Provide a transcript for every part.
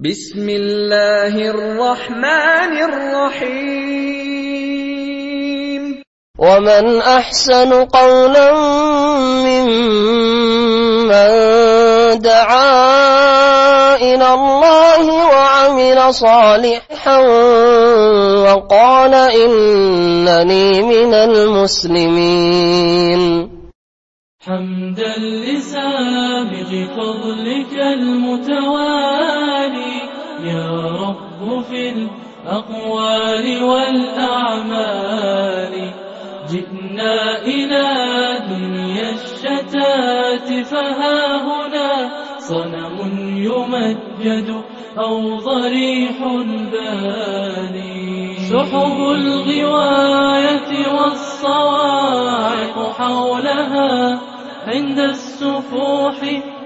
بسم الله الرحمن الرحيم. ومن أحسن قولا ممن دعا إلى الله وعمل صالحا وقال إنني من المسلمين. حمدا لسابق فضلك المتوالي. يا رب في الأقوال والأعمال. جئنا إلى دنيا الشتات فها هنا صنم يمجد أو ضريح باني. سحب الغواية والصواعق حولها عند السفوح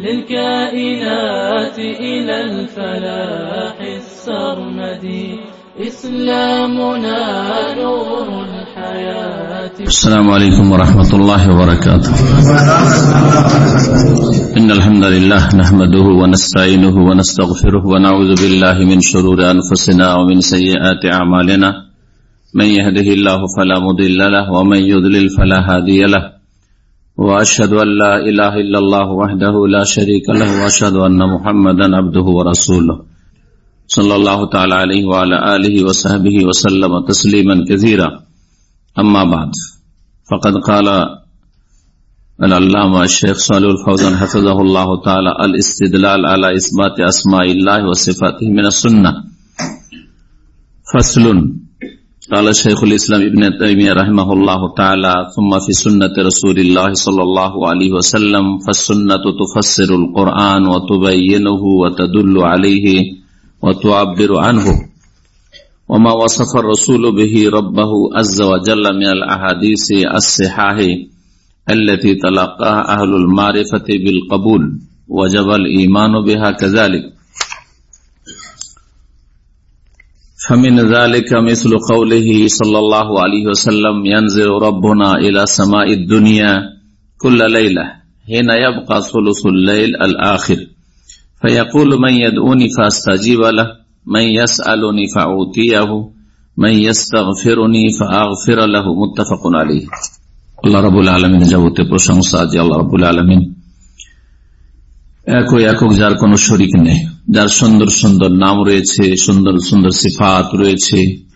للكائنات إلى الفلاح السرمدي إسلامنا نور الحياة. السلام عليكم ورحمة الله وبركاته. إن الحمد لله نحمده ونستعينه ونستغفره ونعوذ بالله من شرور أنفسنا ومن سيئات أعمالنا. من يهده الله فلا مضل له ومن يضلل فلا هادي له. وأشهد أن لا إله إلا الله وحده لا شريك له وأشهد أن محمدا عبده ورسوله. صلى الله تعالى عليه وعلى آله وصحبه وسلم تسليما كثيرا. أما بعد، فقد قال العلامة الشيخ صالح الفوزان حفظه الله تعالى الاستدلال على إثبات أسماء الله وصفاته من السنة. فصل قال شيخ الإسلام ابن تيمية رحمه الله تعالى ثم في سنة رسول الله صلى الله عليه وسلم فالسنة تفسر القرآن وتبينه وتدل عليه وتعبر عنه. وما وصف الرسول به ربه عز وجل من الأحاديث الصحاح التي تلقاها أهل المعرفة بالقبول وجب الإيمان بها كذلك. فمن ذلك مثل قوله صلى الله عليه وسلم ينزل ربنا إلى سماء الدنيا كل ليلة حين يبقى ثلث الليل الآخر فيقول من يدعوني فاستجيب له من يسألني فأعطيه من يستغفرني فأغفر له متفق عليه আল্লাহ রাবুল আলমিন যাবতীয় প্রশংসা যে আল্লাহ রাবুল আলমিন একই একক যার কোন শরিক নেই যার সুন্দর সুন্দর নাম রয়েছে, সুন্দর সুন্দর সিফাত রয়েছে,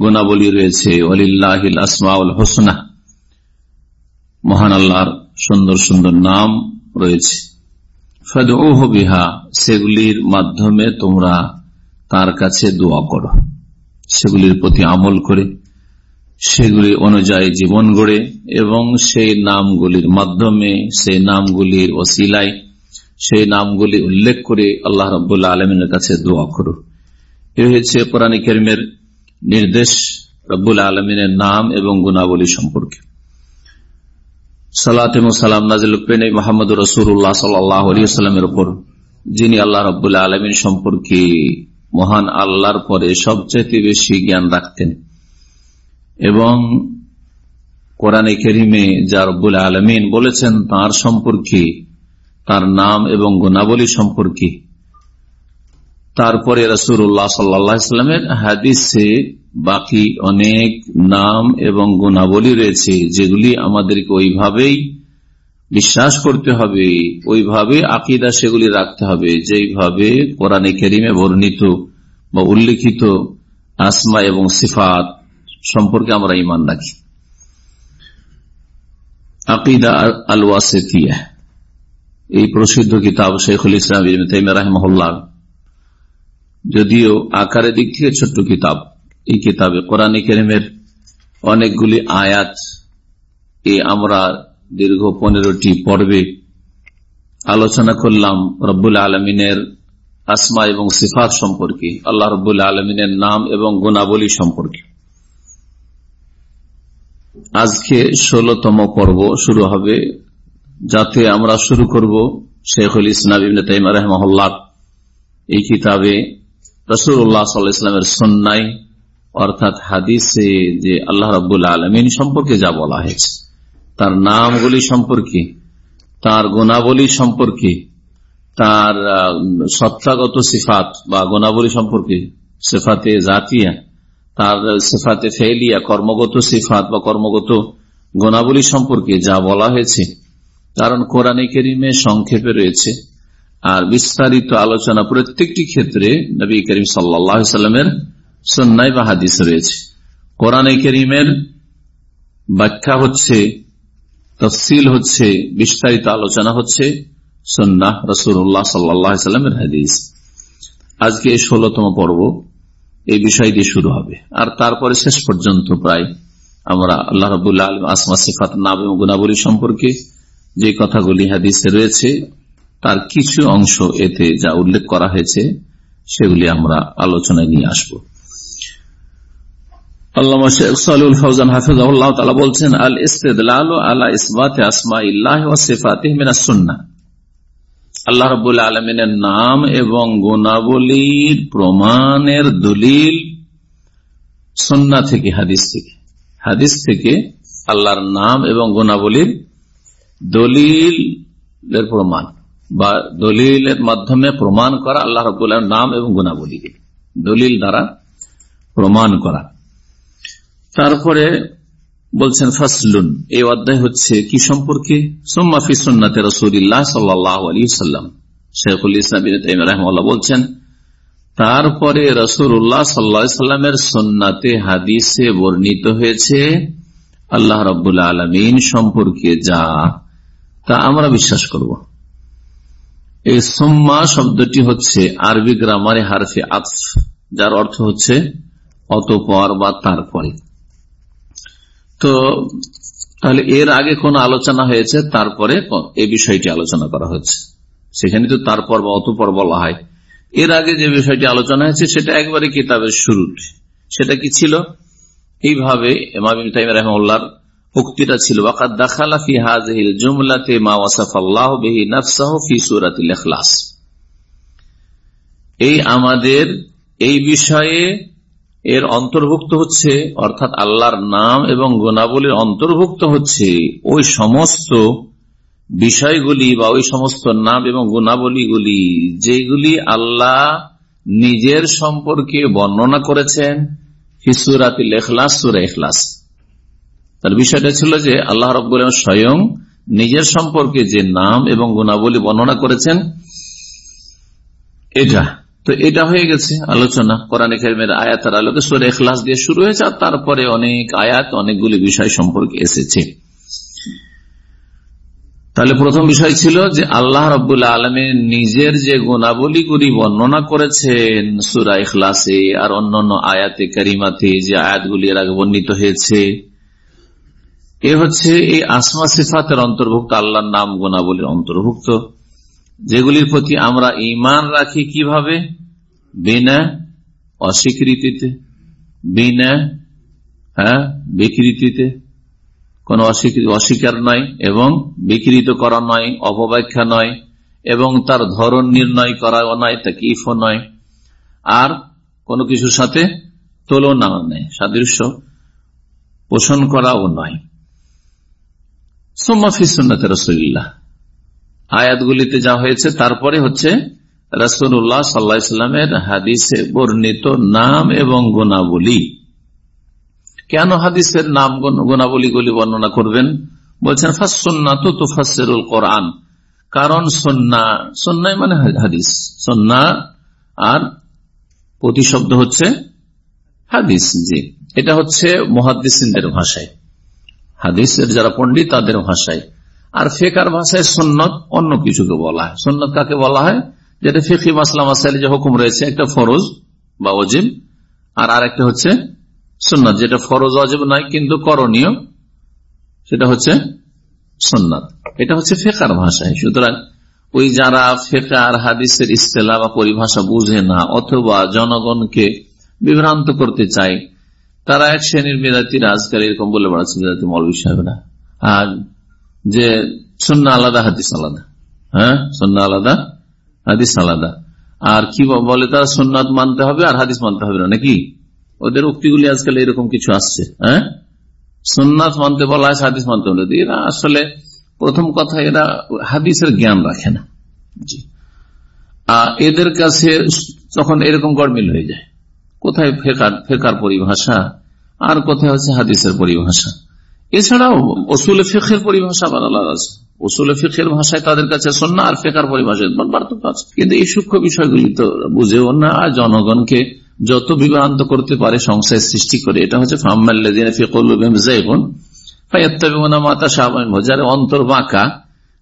গুণাবলী রয়েছে অলিল্লাহিল আসমাউল হোসনা। মহান আল্লাহর সুন্দর সুন্দর নাম রয়েছে। বিহা, সেগুলির মাধ্যমে তোমরা তার কাছে দোয়া করো। সেগুলির প্রতি আমল করে, সেগুলি অনুযায়ী জীবন গড়ে এবং সেই নামগুলির মাধ্যমে, সেই নামগুলির ওসিলায় সেই নামগুলি উল্লেখ করে আল্লাহ রবাহ আলমিনের কাছে দোয়া করো এ হয়েছে কোরআন করিমের নির্দেশ রব্বুল আলমিনের নাম এবং গুণাবলী সম্পর্কে। নাজিল মোহাম্মদ রসুল্লাহ যিনি আল্লাহ রবাহ আলমিন সম্পর্কে মহান আল্লাহর পরে সবচেয়ে বেশি জ্ঞান রাখতেন। এবং কোরআনে কেরিমে যা রব্বুল আলমিন বলেছেন, তার সম্পর্কে তার নাম এবং গুণাবলী সম্পর্কে। তারপরে রসুল্লাহ সাল্লামের হাদিসে বাকি অনেক নাম এবং গুণাবলী রয়েছে, যেগুলি আমাদেরকে ওইভাবেই বিশ্বাস করতে হবে, ওইভাবে আকিদা সেগুলি রাখতে হবে, যেইভাবে কোরআনে কেরিমে বর্ণিত বা উল্লিখিত আসমা এবং সিফাত সম্পর্কে আমরা ইমান রাখি। আকিদা আল ওয়াসেতিয়া এই প্রসিদ্ধ কিতাব শেখুল ইসলাম রাহমহল্লা যদিও আকারের দিক থেকে ছোট্ট কিতাব, এই কিতাবে কোরআন কেরিমের অনেকগুলি আয়াত, এ আমরা দীর্ঘ পনেরোটি পর্বে আলোচনা করলাম রব্বুল আলমিনের আসমা এবং সিফাত সম্পর্কে, আল্লাহ রবুল্লা আলমিনের নাম এবং গুণাবলী সম্পর্কে। আজকে ষোলতম পর্ব শুরু হবে যাতে আমরা শুরু করব শেখুল ইসলাম ইবনে রহমহল্লা এই কিতাবে রসুল্লাহ সাল্লাহ ইসলামের সন্ন্যায় অর্থাৎ হাদিসে যে আল্লাহ রবুল্লা আলমিন সম্পর্কে যা বলা হয়েছে, তার নামগুলি সম্পর্কে, তার গুণাবলী সম্পর্কে, তার সত্তাগত সিফাত বা গুণাবলী সম্পর্কে, সেফাতে জাতিয়া, তার সেফাতে ফেলিয়া কর্মগত সিফাত বা কর্মগত গুণাবলী সম্পর্কে যা বলা হয়েছে কারণ কোরআনে কেরিমে সংক্ষেপে রয়েছে। আর বিস্তারিত আলোচনা প্রত্যেকটি ক্ষেত্রে নবী করিম সাল্লামের সন্ন্যায় বা হাদিস রয়েছে। কোরআনে করিমের ব্যাখ্যা হচ্ছে, তফসিল হচ্ছে, বিস্তারিত আলোচনা হচ্ছে সন্ন্যাহ রসুল্লাহ সাল্লামের হাদিস। আজকে এই ষোলতম পর্ব, এই বিষয় দিয়ে শুরু হবে। আর তারপরে শেষ পর্যন্ত প্রায় আমরা আল্লাহ রবুল্লাহ আলম আসমা, সিফাত, নাম এবং গুণাবলী সম্পর্কে যে কথাগুলি হাদিসে রয়েছে, তার কিছু অংশ এতে যা উল্লেখ করা হয়েছে, সেগুলি আমরা আলোচনায় নিয়ে আসব। আল্লাহ নাম এবং গুণাবলীর প্রমাণের দলিল সন্না থেকে, হাদিস থেকে। হাদিস থেকে আল্লাহর নাম এবং গুণাবলীর দলিলের প্রমাণ বা দলিলের মাধ্যমে প্রমাণ করা আল্লাহ রবুল্লাহ নাম এবং গুণাবলীকে। দলিল দ্বারা প্রমাণ করা। তারপরে বলছেন, ফাসলুন, এই অধ্যায় হচ্ছে কি সম্পর্কে? সোম্মাফি সন্নাতে রসুল্লাহ সাল্লাহ আলী সাল্লাম শেখুল ইসলাম বলছেন, তারপরে রসুল্লাহ সাল্লা সাল্লামের সন্নাতে হাদিসে বর্ণিত হয়েছে, আল্লাহ রবুল্লা আলমিন সম্পর্কে যা তা আমরা বিশ্বাস করব। এই সোম্মা শব্দটি হচ্ছে আরবি গ্রামারে হারফে আতফ যার অর্থ হচ্ছে অতপর বা তারপরে। তো, তাহলে এর আগে কোন আলোচনা হয়েছে, তারপরে এই বিষয়টি আলোচনা করা হচ্ছে। সেখানে তো তারপর বা অতপর বলা হয়। এর আগে যে বিষয়টি আলোচনা হয়েছে, সেটা একবারে কিতাবের শুরু সেটা কি ছিল? এইভাবে রহমার উক্তিটা ছিল জুমলাতে মা ওয়াসাফাল্লাহ বেহি নফসাহ ফি সুরাতিল এখলাস এই আমাদের এই বিষয়ে এর অন্তর্ভুক্ত হচ্ছে, অর্থাৎ আল্লাহর নাম এবং গুণাবলীর অন্তর্ভুক্ত হচ্ছে ওই সমস্ত বিষয়গুলি বা ওই সমস্ত নাম এবং গুণাবলীগুলি যেগুলি আল্লাহ নিজের সম্পর্কে বর্ণনা করেছেন হিসুরাতিল এখলাস সুরা এখলাস তার বিষয়টা ছিল যে আল্লাহ রব স্বয়ং নিজের সম্পর্কে যে নাম এবং গুণাবলী বর্ণনা করেছেন, এটা। তো এটা হয়ে গেছে আলোচনা। কোরআন খেলমের আয়াতের আলোকে সুরে এখলাস দিয়ে শুরু হয়েছে আর তারপরে অনেক আয়াত, অনেকগুলি বিষয় সম্পর্কে এসেছে। তাহলে প্রথম বিষয় ছিল যে আল্লাহ রবুল্লা আলমের নিজের যে গুণাবলীগুলি বর্ণনা করেছেন সুরা ইখলাসে আর অন্যান্য আয়াতে কারিমাতে যে আয়াতগুলি এর আগে বর্ণিত হয়েছে এ হচ্ছে এই আসমা সিফাতের অন্তর্ভুক্ত আল্লাহর নাম গুণাবলীর অন্তর্ভুক্ত, যেগুলির প্রতি আমরা ইমান রাখি কীভাবে? বিনা অস্বীকৃতিতে, বিনা হ্যাঁ বিকৃতিতে। কোন অস্বীকার নয় এবং বিকৃত করা নয়, অপব্যাখ্যা নয় এবং তার ধরন নির্ণয় করাও নয়, তাকিফও নয়। আর কোনো কিছুর সাথে তুলনাও নেই সাদৃশ্য পোষণ করাও নয়। আয়াতগুলিতে যা হয়েছে, তারপরে হচ্ছে রসুল্লাহ সাল্লামের হাদিসে বর্ণিত নাম এবং গুণাবলী। কেন হাদিসের নাম গুণাবলীগুলি বর্ণনা করবেন? বলছেন ফাঁসন্না তো তুফাসেরুল কোরআন। কারণ সন্না সন্ন্যায় মানে হাদিস। সন্না আর প্রতিশব্দ হচ্ছে হাদিস, জি। এটা হচ্ছে মহাদিসদের ভাষায়। হাদিসের যারা পন্ডিত তাদের ভাষায়। আর ফেকার ভাষায় সন্ন্যত অন্য কিছুকে বলা হয়। সন্ন্যত কাকে বলা হয়? যেটা ফেকি মাসলাম মাসাইল যে হুকুম রয়েছে, একটা ফরজ বা অজিব আর আরেকটা হচ্ছে সন্ন্যত যেটা ফরজ অজিব নয়, কিন্তু করণীয়, সেটা হচ্ছে সন্ন্যত এটা হচ্ছে ফেকার ভাষায় সুতরাং ওই যারা ফেকার, হাদিসের ইস্তেলা বা পরিভাষা বুঝে না, অথবা জনগণকে বিভ্রান্ত করতে চায় তারা এক শ্রেণির মেধাতিরা আজকাল এরকম বলে বেড়াচ্ছে মেধাতি মৌলবী সাহেবরা। আর যে সন্না আলাদা, হাদিস আলাদা। হ্যাঁ? সন্না আলাদা, হাদিস আলাদা। আর কি বলে তারা সন্ন্যত মানতে হবে আর হাদিস মানতে হবে না, নাকি? ওদের উক্তিগুলি আজকাল এরকম কিছু আসছে হ্যাঁ? সন্ন্যাত মানতে বলা হয় হাদিস মানতে হবে এরা আসলে, প্রথম কথা, এরা হাদিসের জ্ঞান রাখে না। এদের কাছে তখন এরকম গড়মিল হয়ে যায় কোথায় ফেকার ফেকার পরিভাষা? আর কোথায় হচ্ছে হাদিসের পরিভাষা? এছাড়াও ফেকের পরিভাষা আলাদা আছে। ফেকের ভাষায় তাদের কাছে সন্না আর ফেকার পরিভাষায় পার্থক্য আছে। কিন্তু এই সূক্ষ্ম বিষয়গুলি তো বুঝেও না, আর জনগণকে যত বিভ্রান্ত করতে পারে সংশয় সৃষ্টি করে, এটা হচ্ছে যারা অন্তর বাঁকা,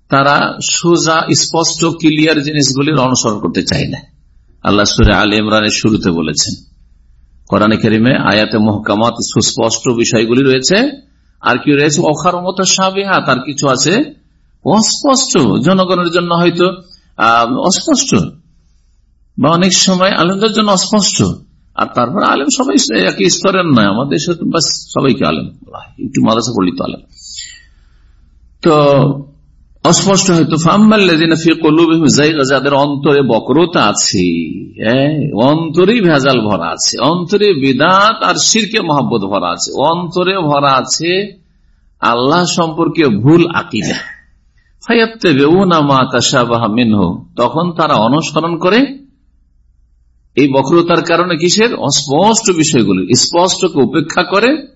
তারা সোজা, স্পষ্ট, ক্লিয়ার জিনিসগুলির অনুসরণ করতে চায় না। আল্লাহ সুরে আল ইমরানের শুরুতে বলেছেন কোরআন কেরিমে আয়াতে মহকামাত সুস্পষ্ট বিষয়গুলি রয়েছে। আর কি রয়েছে? অখার মতো সাবেহাত আর কিছু আছে অস্পষ্ট, জনগণের জন্য হয়তো অস্পষ্ট। বা অনেক সময় আলেমদের জন্য অস্পষ্ট। আর তারপর আলেম সবাই একই স্তরের নয়। আমাদের সবাইকে আলেম একটু মাদাসা পড়লি তো আলেম। তো অস্পষ্ট হয়তো যাদের অন্তরে বক্রতা আছে অন্তরেই ভেজাল ভরা আছে, অন্তরে বিদাত আর শিরকে মহাব্বত ভরা আছে, অন্তরে ভরা আছে আল্লাহ সম্পর্কে ভুল আকিদা। তখন তারা অনুসরণ করে এই বক্রতার কারণে কিসের? অস্পষ্ট বিষয়গুলি, স্পষ্টকে উপেক্ষা করে,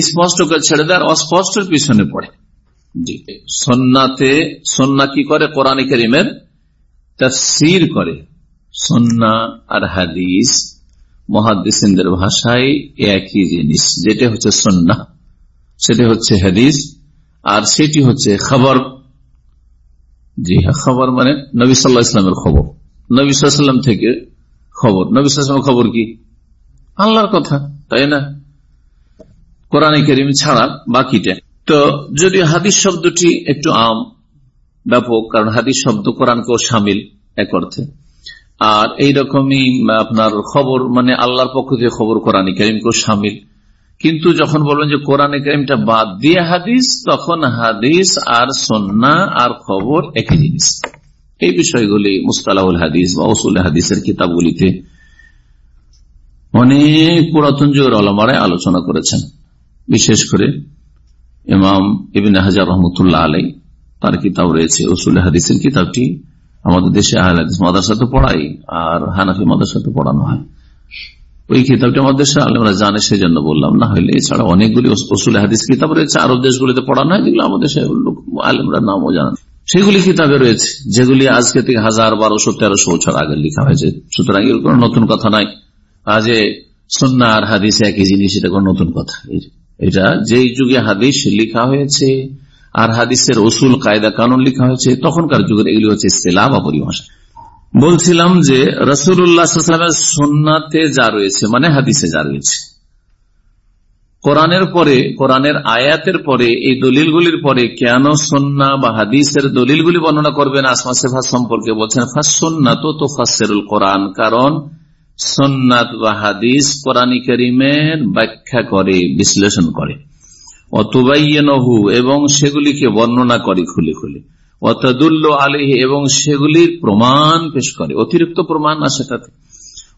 স্পষ্টকে ছেড়ে দেয় অস্পষ্টের পিছনে পড়ে। সন্নাতে, সন্না কি করে? কোরআন করিমের তফসির করে। সন্না আর হাদিস মহাদিসের ভাষায় একই জিনিস। যেটা হচ্ছে সন্না, সেটা হচ্ছে হাদিস, আর সেটি হচ্ছে খবর। জি হ্যাঁ খবর মানে নবী সাল্লাহ ইসলামের খবর। নবী সাল্লাম থেকে খবর। নবী সাল্লামের খবর কি? আল্লাহর কথা, তাই না? কোরআন করিম ছাড়া বাকিটা তো যদি হাদিস শব্দটি একটু আম, ব্যাপক, কারণ হাদিস শব্দ কোরআনকেও সামিল এক অর্থে। আর এইরকমই আপনার খবর মানে আল্লাহর পক্ষ থেকে খবর কোরআন করিমকেও সামিল। কিন্তু যখন বলবেন যে কোরআন করিমটা বাদ দিয়ে হাদিস, তখন হাদিস আর সন্না আর খবর একই জিনিস। এই বিষয়গুলি মুস্তালাহুল হাদিস বা ওসুল হাদিসের কিতাবগুলিতে অনেক পুরাতন যুগের অলমারায় আলোচনা করেছেন। বিশেষ করে ইমাম ইবিন হাজার রহমতুল্লাহ আলাই, তার কিতাব রয়েছে ওসুল হাদিসের কিতাবটি। আমাদের দেশে আহ হাদিস মাদাসাতে পড়াই আর হানাফি মাদাসাতে পড়ানো হয়। ওই কিতাবটি আমাদের দেশে আলমরা জানে সেই জন্য বললাম, না হলে এছাড়া অনেকগুলি ওসুল হাদিস কিতাব রয়েছে, আরব দেশগুলিতে পড়ানো হয়, যেগুলো আমাদের দেশে আলমরা নামও জানান সেগুলি কিতাবে রয়েছে, যেগুলি আজকে থেকে হাজার বারোশো, তেরোশো বছর আগে লেখা হয়েছে। সুতরাং এর কোন নতুন কথা নাই আজে সন্না আর হাদিস একই জিনিস, এটা কোন নতুন কথা। এটা যেই যুগে হাদিস লেখা হয়েছে আর হাদিসের ওসুল কায়দা, কানুন লেখা হয়েছে, তখনকার যুগের এগুলি হচ্ছে ইস্তেলা বা পরিভাষা। বলছিলাম যে রসুল্লাহামের সন্নাতে যা রয়েছে মানে হাদিসে যা রয়েছে, কোরআনের পরে, কোরআনের আয়াতের পরে, এই দলিলগুলির পরে কেন সন্না বা হাদিসের দলিলগুলি বর্ণনা করবেন আসমা সেফা সম্পর্কে বলছেন ফাঁসন্নাত তো ফাসেরুল কোরআন, কারণ সন্ন্যাত বা হাদিস কোরআন করিমের ব্যাখ্যা করে, বিশ্লেষণ করে। অতবাইনহু এবং সেগুলিকে বর্ণনা করে খুলে খুলে। অতদুল্ল আলিহি এবং সেগুলির প্রমাণ পেশ করে। অতিরিক্ত প্রমাণ না সেটাতে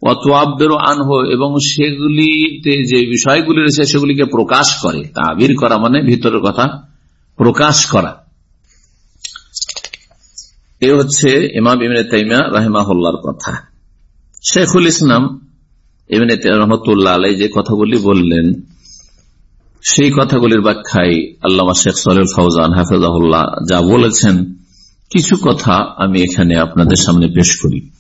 অত আব্দের আনহ, এবং সেগুলিতে যে বিষয়গুলি রয়েছে, সেগুলিকে প্রকাশ করে। তাবির করা মানে ভিতরের কথা, প্রকাশ করা। এ হচ্ছে ইমাম ইমিনে তাইমা রাহেমাহুল্লার কথা। শেখুল ইসলাম এমনি রহমতুল্লাহ আলাই যে কথাগুলি বললেন, সেই কথাগুলির ব্যাখ্যায় আল্লামা শেখ সলেল ফৌজান হাফেজাহুল্লাহ যা বলেছেন, কিছু কথা আমি এখানে আপনাদের সামনে পেশ করি।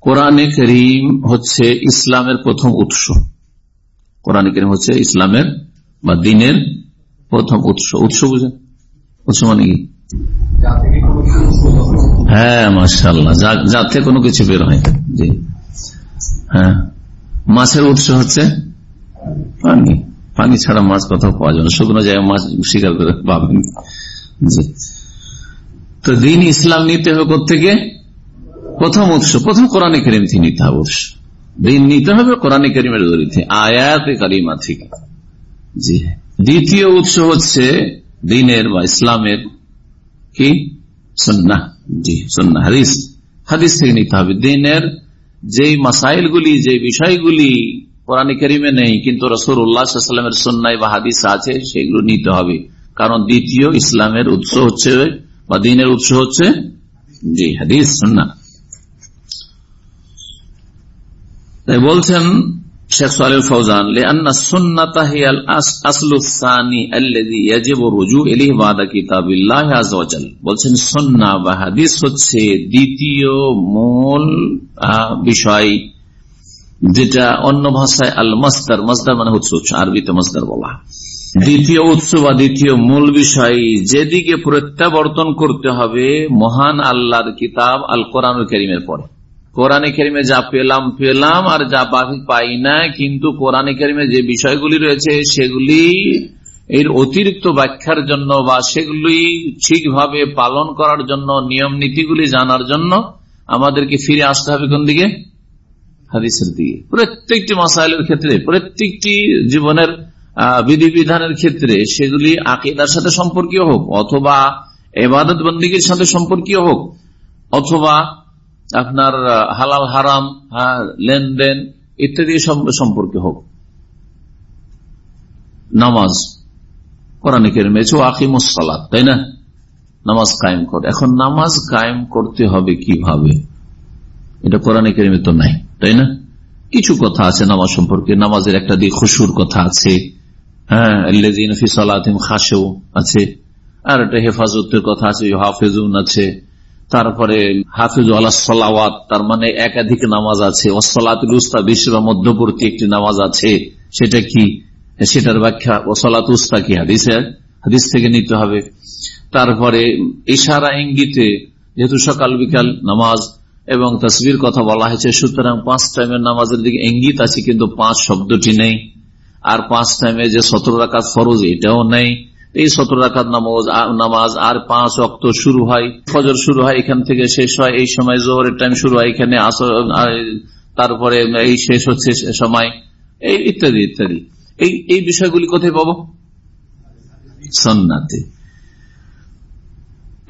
কোরআনে করিম হচ্ছে ইসলামের প্রথম উৎস। কোরআনে করিম হচ্ছে ইসলামের বা দিনের প্রথম উৎস। উৎস বুঝেন? উৎস মানে কি? হ্যাঁ মাসাল্লাহ যাতে কোনো কিছু বের হয়। জি। হ্যাঁ। মাছের উৎস হচ্ছে পানি। পানি ছাড়া মাছ কোথাও পাওয়া যাবে না। শুকনো জায়গায় মাছ শিকার করে পাবেন। জি। তো দিন ইসলাম নিতে হবে থেকে প্রথম উৎস, প্রথম কোরআনে করিম থেকে নিতে হবে উৎস। দিন নিতে হবে কোরআনে করিমের দরিতে আয়াত করিমা থেকে। জি। দ্বিতীয় উৎস হচ্ছে দিনের বা ইসলামের কি? সন্না জি সন্না হাদিস। হাদিস থেকে নিতে হবে দিনের যে বিষয়গুলি নেই, কিন্তু উল্লাহামের সন্ন্যায় বা হাদিস আছে, সেগুলো নিতে হবে। কারণ দ্বিতীয় ইসলামের উৎস হচ্ছে, বা দিনের উৎস হচ্ছে, জি, হাদিস সন্না তাই বলছেন শেখ সালেল ফৌজান, লেআন্না সুন্নাতা হিয়াল আসলু আল্লাযী ইয়াজিবু রুজু ইলাইহি বাদা কিতাবিল্লাহ আযজা ওয়া জাল বলছেন সুন্নাহ বা হাদিস হচ্ছে দ্বিতীয় মূল বিষয় যেটা অন্য ভাষায় আল মাসদার মাসদার মানে হচ্ছে আরবিতে মাসদার বলা দ্বিতীয় উৎস বা দ্বিতীয় মূল বিষয়, যেদিকে প্রত্যাবর্তন করতে হবে, মহান আল্লাহর কিতাব আল কোরআন করিমের পরে। কোরআনে কেরিমে যা পেলাম পেলাম, আর যা বাকি পাই না কিন্তু কোরআনে কেরিমে যে বিষয়গুলি রয়েছে, সেগুলি এর অতিরিক্ত ব্যাখ্যার জন্য বা সেগুলি ঠিকভাবে পালন করার জন্য, নিয়ম নীতিগুলি জানার জন্য আমাদেরকে ফিরে আসতে হবে কোন দিকে? হাদিসের দিকে। প্রত্যেকটি মাসাইলের ক্ষেত্রে, প্রত্যেকটি জীবনের বিধিবিধানের ক্ষেত্রে সেগুলি আকিদার সাথে সম্পর্কীয় হোক, অথবা এবাদত বন্দীগীর সাথে সম্পর্কীয় হোক, অথবা আপনার হালাল হারাম হ্যাঁ, লেনদেন ইত্যাদি সম্পর্কে হোক। নামাজ কোরআন কেরমেছে আকিমুসালাত তাই না? নামাজ কায়েম করে। এখন নামাজ কায়েম করতে হবে কীভাবে? এটা কোরআন কেরিমে তো নাই তাই না? কিছু কথা আছে নামাজ সম্পর্কে। নামাজের একটা দিক খুশুর কথা আছে। হ্যাঁ আছে। আর একটা হেফাজতের কথা আছে হাফেজুন আছে। তারপরে হাফিজ আল্লাহ তার মানে একাধিক নামাজ আছে। ওসলাতুল উস্তা, বিশ্ব মধ্যবর্তী একটি নামাজ আছে। সেটা কি? সেটার ব্যাখ্যা ওসলাত কি? হাদিসের হাদিস থেকে নিতে হবে। তারপরে ইশারা ইঙ্গিতে, যেহেতু সকাল বিকাল নামাজ এবং তসবির কথা বলা হয়েছে, সুতরাং পাঁচ টাইমের নামাজের দিকে ইঙ্গিত আছে, কিন্তু পাঁচ শব্দটি নেই। আর পাঁচ টাইমে যে সতেরো রাখাত ফরজ, এটাও নেই। এই সতেরো রাখাত নামাজ নামাজ আর পাঁচ অক্ত শুরু হয়। ফজর শুরু হয়, এখান থেকে শেষ হয়। এই সময় জোহরের টাইম শুরু হয়, এখানে তারপরে এই শেষ হচ্ছে সময়। এই ইত্যাদি ইত্যাদি। এই এই বিষয়গুলি কোথায় পাবো? সন্নাতে।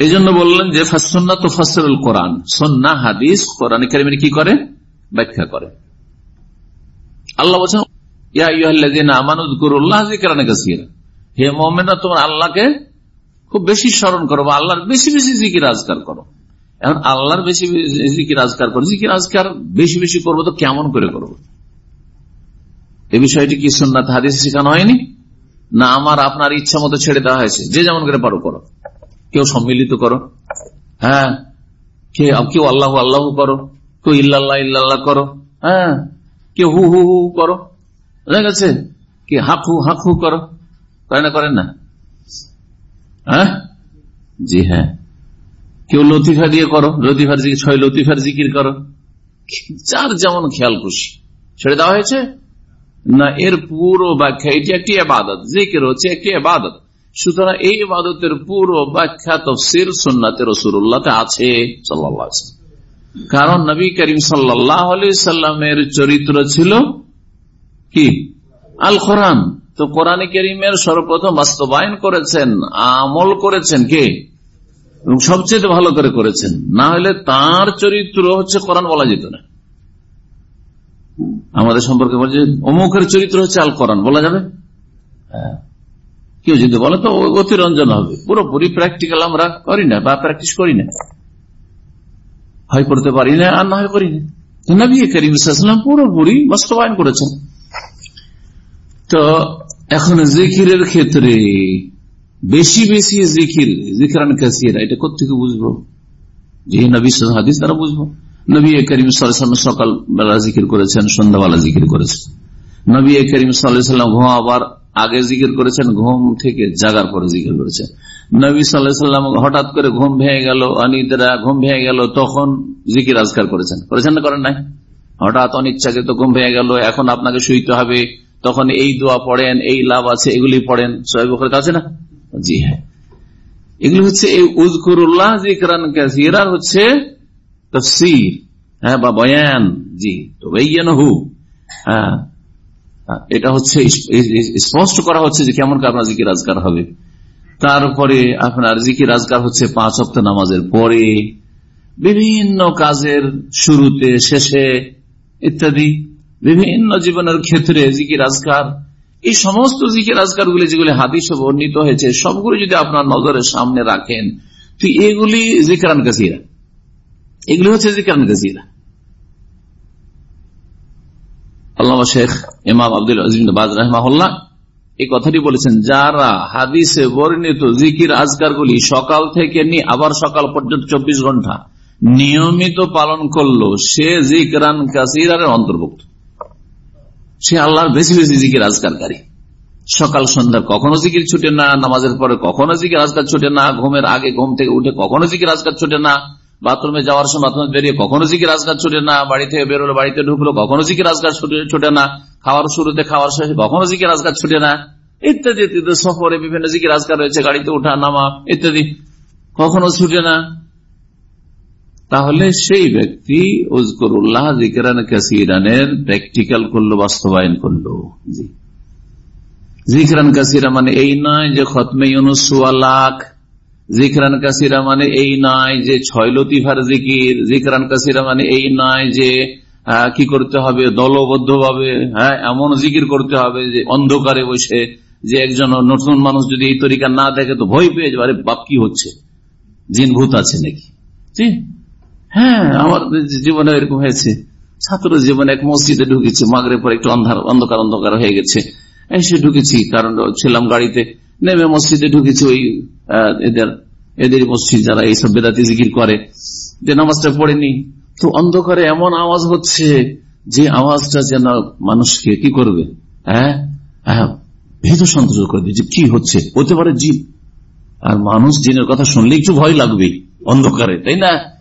এই জন্য বললেন যে ফাসন্না তো ফাসরুল কোরআন। সন্না, হাদিস, কোরআন কারিমের কি করে? ব্যাখ্যা করে। আল্লাহ বলছেন, ইয়া ইয়া আমানুদ জিকারানে কাসিরা। হে মোমেনা তোমার আল্লাহকে খুব বেশি স্মরণ করো বা আল্লাহর বেশি বেশি জিকির আজকার করো। এখন আল্লাহর বেশি জিকির আজকার করো। জিকির আজকার বেশি বেশি করব তো কেমন করে করব? এই বিষয়টি কি সুন্নাত হাদিস শেখানো হয়নি? না আমার, আপনার ইচ্ছা মতো ছেড়ে দেওয়া হয়েছে। যে যেমন করে পারো করো। কেউ সম্মিলিত করো। হ্যাঁ? কেউ আল্লাহ আল্লাহ করো। কেউ ইল্লাহ ইল্লাহ করো। হ্যাঁ? কেউ হু হু হু করো। বুঝা গেছে? কি হাক হু করো। করে না, করেন না। হ্যাঁ? জি হ্যাঁ। কেউ লতিফা দিয়ে করো লতিফার জিকির ছয় লতিফার জিকির করো। যার যেমন খেয়াল খুশি। ছেড়ে দেওয়া হয়েছে? না, এর পুরো ব্যাখ্যা, এটি একটি আবাদত জিকির হচ্ছে একটি আবাদত সুতরাং এই ইবাদতের পুরো ব্যাখ্যা তফসির সুন্নাতে রসুল্লাহতে আছে সাল্লাহ কারণ নবী করিম সাল্লাহ সাল্লামের চরিত্র ছিল কি? আল কোরআন তো কোরআন করিমের সর্বপ্রথম বাস্তবায়ন করেছেন, আমল করেছেন কে? সবচেয়ে ভালো করে করেছেন। না হলে তার চরিত্র হচ্ছে কোরআন বলা যেত না। আমাদের সম্পর্কে বলছে অমুখের চরিত্র হচ্ছে আল কোরআন বলা যাবে? হ্যাঁ। কেউ যদি বলে তো অতিরঞ্জন হবে। পুরোপুরি প্র্যাকটিক্যাল আমরা করি না বা প্র্যাকটিস করি না। হয় করতে পারি না, আর না হয় করি না। নবী করিম পুরোপুরি বাস্তবায়ন করেছেন। তো এখন জিকিরের ক্ষেত্রে বেশি বেশি জিকির জিকিরান কাসিরা, এটা কোথেকে বুঝব? যে নবী হাদিস তারা বুঝব? নবী করিম সাল্লাম সকাল বেলা জিকির করেছেন, সন্ধ্যাবেলা জিকির করেছেন। নবী করিম সাল্লাম ঘুমাবার আগে জিকির করেছেন, ঘুম থেকে জাগার পরে জিকির করেছেন। নবী সাল্লাম হঠাৎ করে ঘুম ভেঙে গেল, অনিদ্রা, ঘুম ভেঙে গেল, তখন জিকির আজকার করেছেন। করেছেন না করেন নাই? হঠাৎ অনিচ্ছাকে তো ঘুম ভেঙে গেল, এখন আপনাকে শুইতে হবে তখন এই দোয়া পড়েন, এই লাভ আছে, এগুলি পড়েন। সোহেব আছে না? জি হ্যাঁ। এগুলো হচ্ছে এই উজকুরুল্লাহ জিকরান কাসিরার হচ্ছে তফসির। হ্যাঁ বা বয়ান। জি তো হ্যাঁ। এটা হচ্ছে স্পষ্ট করা হচ্ছে যে কেমন আপনার জিকির আজগার হবে। তারপরে আপনার জিকির আজগার হচ্ছে পাঁচ অক্ট নামাজের পরে, বিভিন্ন কাজের শুরুতে, শেষে ইত্যাদি। বিভিন্ন জীবনের ক্ষেত্রে জিকির আজগার এই সমস্ত জিকির আজগার গুলি যেগুলি হাদিস বর্ণিত হয়েছে, সবগুলো যদি আপনার নজরের সামনে রাখেন, তো এগুলি জিকরান কাসিরা। এগুলি হচ্ছে জিকরান কাসিরা। শেখ ইমাম আব্দুল রহমাহুল্লাহ এই কথাটি বলেছেন, যারা হাদিসে বর্ণিত জিকির আজকার গুলি সকাল থেকে নিয়ে আবার সকাল পর্যন্ত চব্বিশ ঘণ্টা নিয়মিত পালন করল, সে জিকরান কাসিরার অন্তর্ভুক্ত। সে আল্লাহর বেশি বেশি জিকির আজকারকারী। সকাল সন্ধ্যার কখনো জিকির ছুটে না, নামাজের পরে কখনো জিকির আজকার ছুটে না, ঘুমের আগে ঘুম থেকে উঠে কখনো জিকির আজকার ছুটে না, বাথরুমে যাওয়ার সময় বাথরুমে বেরিয়ে কখনো জিকির আজকার ছুটে না, বাড়ি থেকে বেরোলো বাড়িতে ঢুকলো, কখনো জিকির আজকার ছুটে না, খাওয়ার শুরুতে খাওয়ার শেষে কখনো জিকির আজকার ছুটে না, ইত্যাদি ইত্যাদি, সফরে বিভিন্ন জিকির আজকার রয়েছে, গাড়িতে ওঠা নামা, ইত্যাদি, কখনো ছুটে না। তাহলে সেই ব্যক্তি, উজকরুল্লাহ জিকেরান কাসিরানের প্র্যাকটিক্যাল করল, বাস্তবায়ন করল। জি। জিকরান কাসিরা মানে এই নয় যে খতমে লাখ। জিকরান কাসিরা মানে এই নয় যে ছয় লতিফার জিকির জিকরান কাসিরা মানে এই নয় যে কি করতে হবে দলবদ্ধ ভাবে হ্যাঁ এমন জিকির করতে হবে যে অন্ধকারে বসে, যে একজন নতুন মানুষ যদি এই তরিকা না দেখে তো ভয় পেয়ে যাবে। বাপ, কি হচ্ছে? জিন ভূত আছে নাকি? হ্যাঁ আমার জীবনে এরকম হয়েছে। ছাত্র জীবনে এক মসজিদে ঢুকেছে মাগরে পর একটু অন্ধকার অন্ধকার হয়ে গেছে। এসে ঢুকেছি, কারণ ছিলাম গাড়িতে। নেমে মসজিদে ঢুকেছি, ওই এদের এদের মসজিদ যারা এইসব বেদাতি জিকির করে, যে নামাজটা পড়েনি। তো অন্ধকারে এমন আওয়াজ হচ্ছে যে আওয়াজটা যেন মানুষকে কি করবে? হ্যাঁ হ্যাঁ ভেদ সন্তোষ করে যে কি হচ্ছে? হতে পারে জীব। আর মানুষ জিনের কথা শুনলে একটু ভয় লাগবে অন্ধকারে, তাই না?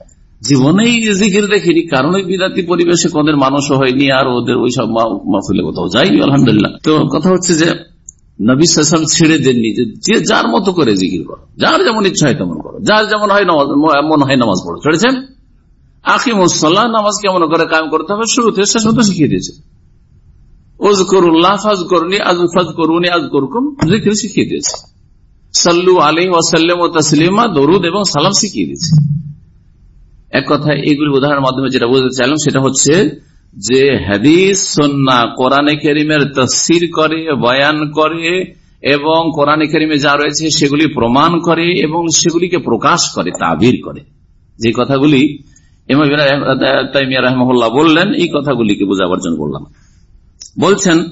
জীবনেই জিকির দেখিনি কারণ ওই বিরাতি পরিবেশে কদের মানুষও হয়নি আর ওদের ওই সব মাহফিলে কোথাও যাইনি আলহামদুলিল্লাহ। তো কথা হচ্ছে যে, নবী সাসাম ছেড়ে দেননি যে যার মতো করে জিকির করো, যার যেমন ইচ্ছা হয় তেমন করো, যার যেমন হয় নামাজ, মন হয় নামাজ পড়ো চড়েছেন আখি মুসল্লাহ নামাজ কেমন করে কায়ম করতে হবে? শুরুতে, শেষ মতো শিখিয়ে দিয়েছে। ওজ করুল্লাহ ফাজ করুনি আজ ফাজ করুনি আজ করুকুম জিকির শিখিয়ে দিয়েছে। সাল্লু আলী ওয়াসাল্লাম ও তসলিমা, দরুদ এবং সালাম শিখিয়ে দিয়েছে। এক কথা, এগুলি উদাহরণের মাধ্যমে যেটা বুঝতে চাইলাম, সেটা হচ্ছে যে হাদিস সন্না কোরআনে কেরিমের তসির করে, বয়ান করে, এবং কোরআনে কেরিমে যা রয়েছে সেগুলি প্রমাণ করে, এবং সেগুলিকে প্রকাশ করে, তাবির করে। যে কথাগুলি রহমল্লাহ বললেন, এই কথাগুলিকে বোঝাবার জন্য বললাম বলছেন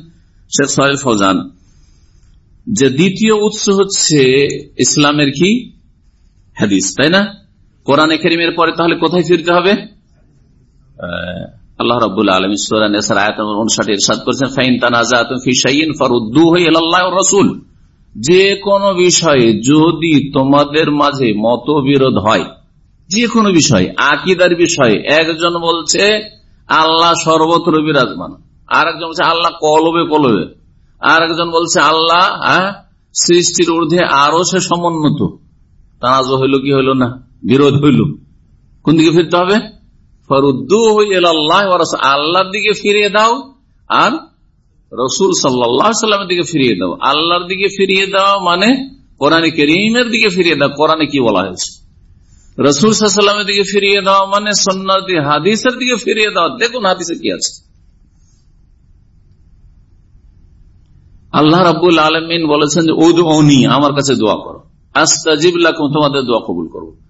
শেখ সোহেল ফৌজান যে দ্বিতীয় উৎস হচ্ছে ইসলামের কি? হাদিস, তাই না? কোরআনে করিমের পরে তাহলে কোথায় ফিরতে হবে? আল্লাহ রবুল আলম রসুল। যে কোনো বিষয়ে যদি তোমাদের মাঝে মতবিরোধ হয়, যে কোনো বিষয়, আকিদার বিষয়ে, একজন বলছে, আল্লাহ সর্বত্র বিরাজমান। আর একজন বলছে, আল্লাহ কলবে কলবে। আর একজন বলছে, আল্লাহ সৃষ্টির ঊর্ধ্বে আরও সে সমুন্নত। তানাজ হইল কি হইল না? বিরোধ হইল। কোন দিকে ফিরতে হবে? আল্লাহর দিকে ফিরিয়ে দাও আর রসুল সাল্লামের দিকে ফিরিয়ে দাও। আল্লাহর দিকে ফিরিয়ে দেওয়া মানে কোরআন করিমের দিকে ফিরিয়ে দাও। কোরআনে কি বলা হয়েছে? রসুল সাল্লামের দিকে ফিরিয়ে দেওয়া মানে সন্ন্যতি হাদিসের দিকে ফিরিয়ে দাও। দেখুন হাদিসে কি আছে। আল্লাহ রাবুল আলমিন বলেছেন যে ওদ আমার কাছে দোয়া করো। আস্তাজিব তোমাদের দোয়া কবুল করব।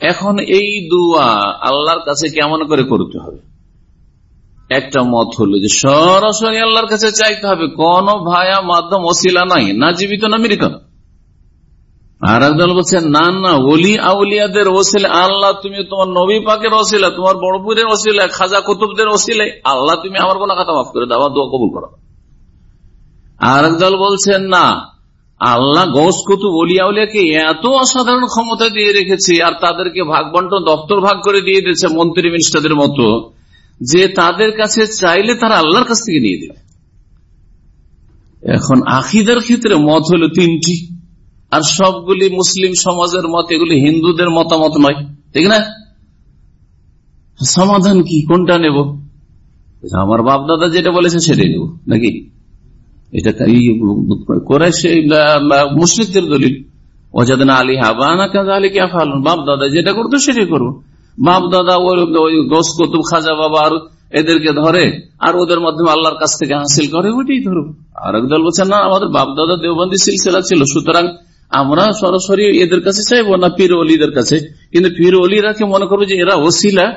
এখন এই দোয়া আল্লাহর কাছে কেমন করে করতে হবে? একটা মত হলো যে সরাসরি আল্লাহর কাছে চাইতে হবে, কোন ভায়া, মাধ্যম অশিলা নাই, না জীবিত, না মৃত। আর একদল বলছে না না, ওলি আউলিয়াদের ওসিলে, আল্লাহ তুমি তোমার নবী পাকের ওসিলা, তোমার বড়পুরের ওসিলা, খাজা কুতুবদের ওসিলে, আল্লাহ তুমি আমার কোন কথা মাফ করে দাও দোয়া কবুল করো। আর একদল বলছেন, না আল্লাহ গস কুতুব অলিয়াউলিয়াকে এত অসাধারণ ক্ষমতা দিয়ে রেখেছে আর তাদেরকে ভাগ বন্টন দপ্তর ভাগ করে দিয়ে দিয়েছে মন্ত্রী মিনিস্টারদের মতো, যে তাদের কাছে চাইলে তারা আল্লাহর কাছ থেকে নিয়ে দেবে এখন আখিদার ক্ষেত্রে মত হলো তিনটি, আর সবগুলি মুসলিম সমাজের মত, এগুলি হিন্দুদের মতামত নয়, ঠিক না? সমাধান কি? কোনটা নেব? আমার বাপ দাদা যেটা বলেছে সেটাই নেব, নাকি? এটা দলিল। ওজাদিন আলী কে ফালুন। বাপ দাদা যেটা করতো সেটাই করব। বাপ দাদা ওই কতুব খাজা বাবা আর এদেরকে ধরে আর ওদের মাধ্যমে আল্লাহর কাছ থেকে হাসিল করে, ওইটাই ধরবো। আর একদল বলছে, না, আমাদের বাপ দাদা দেওবন্দি সিলসিলা ছিল, সুতরাং আমরা সরাসরি এদের কাছে চাইব না, পীর অলিদের কাছে। কিন্তু পীর অলিরাকে মনে করব যে এরা ওসিলা?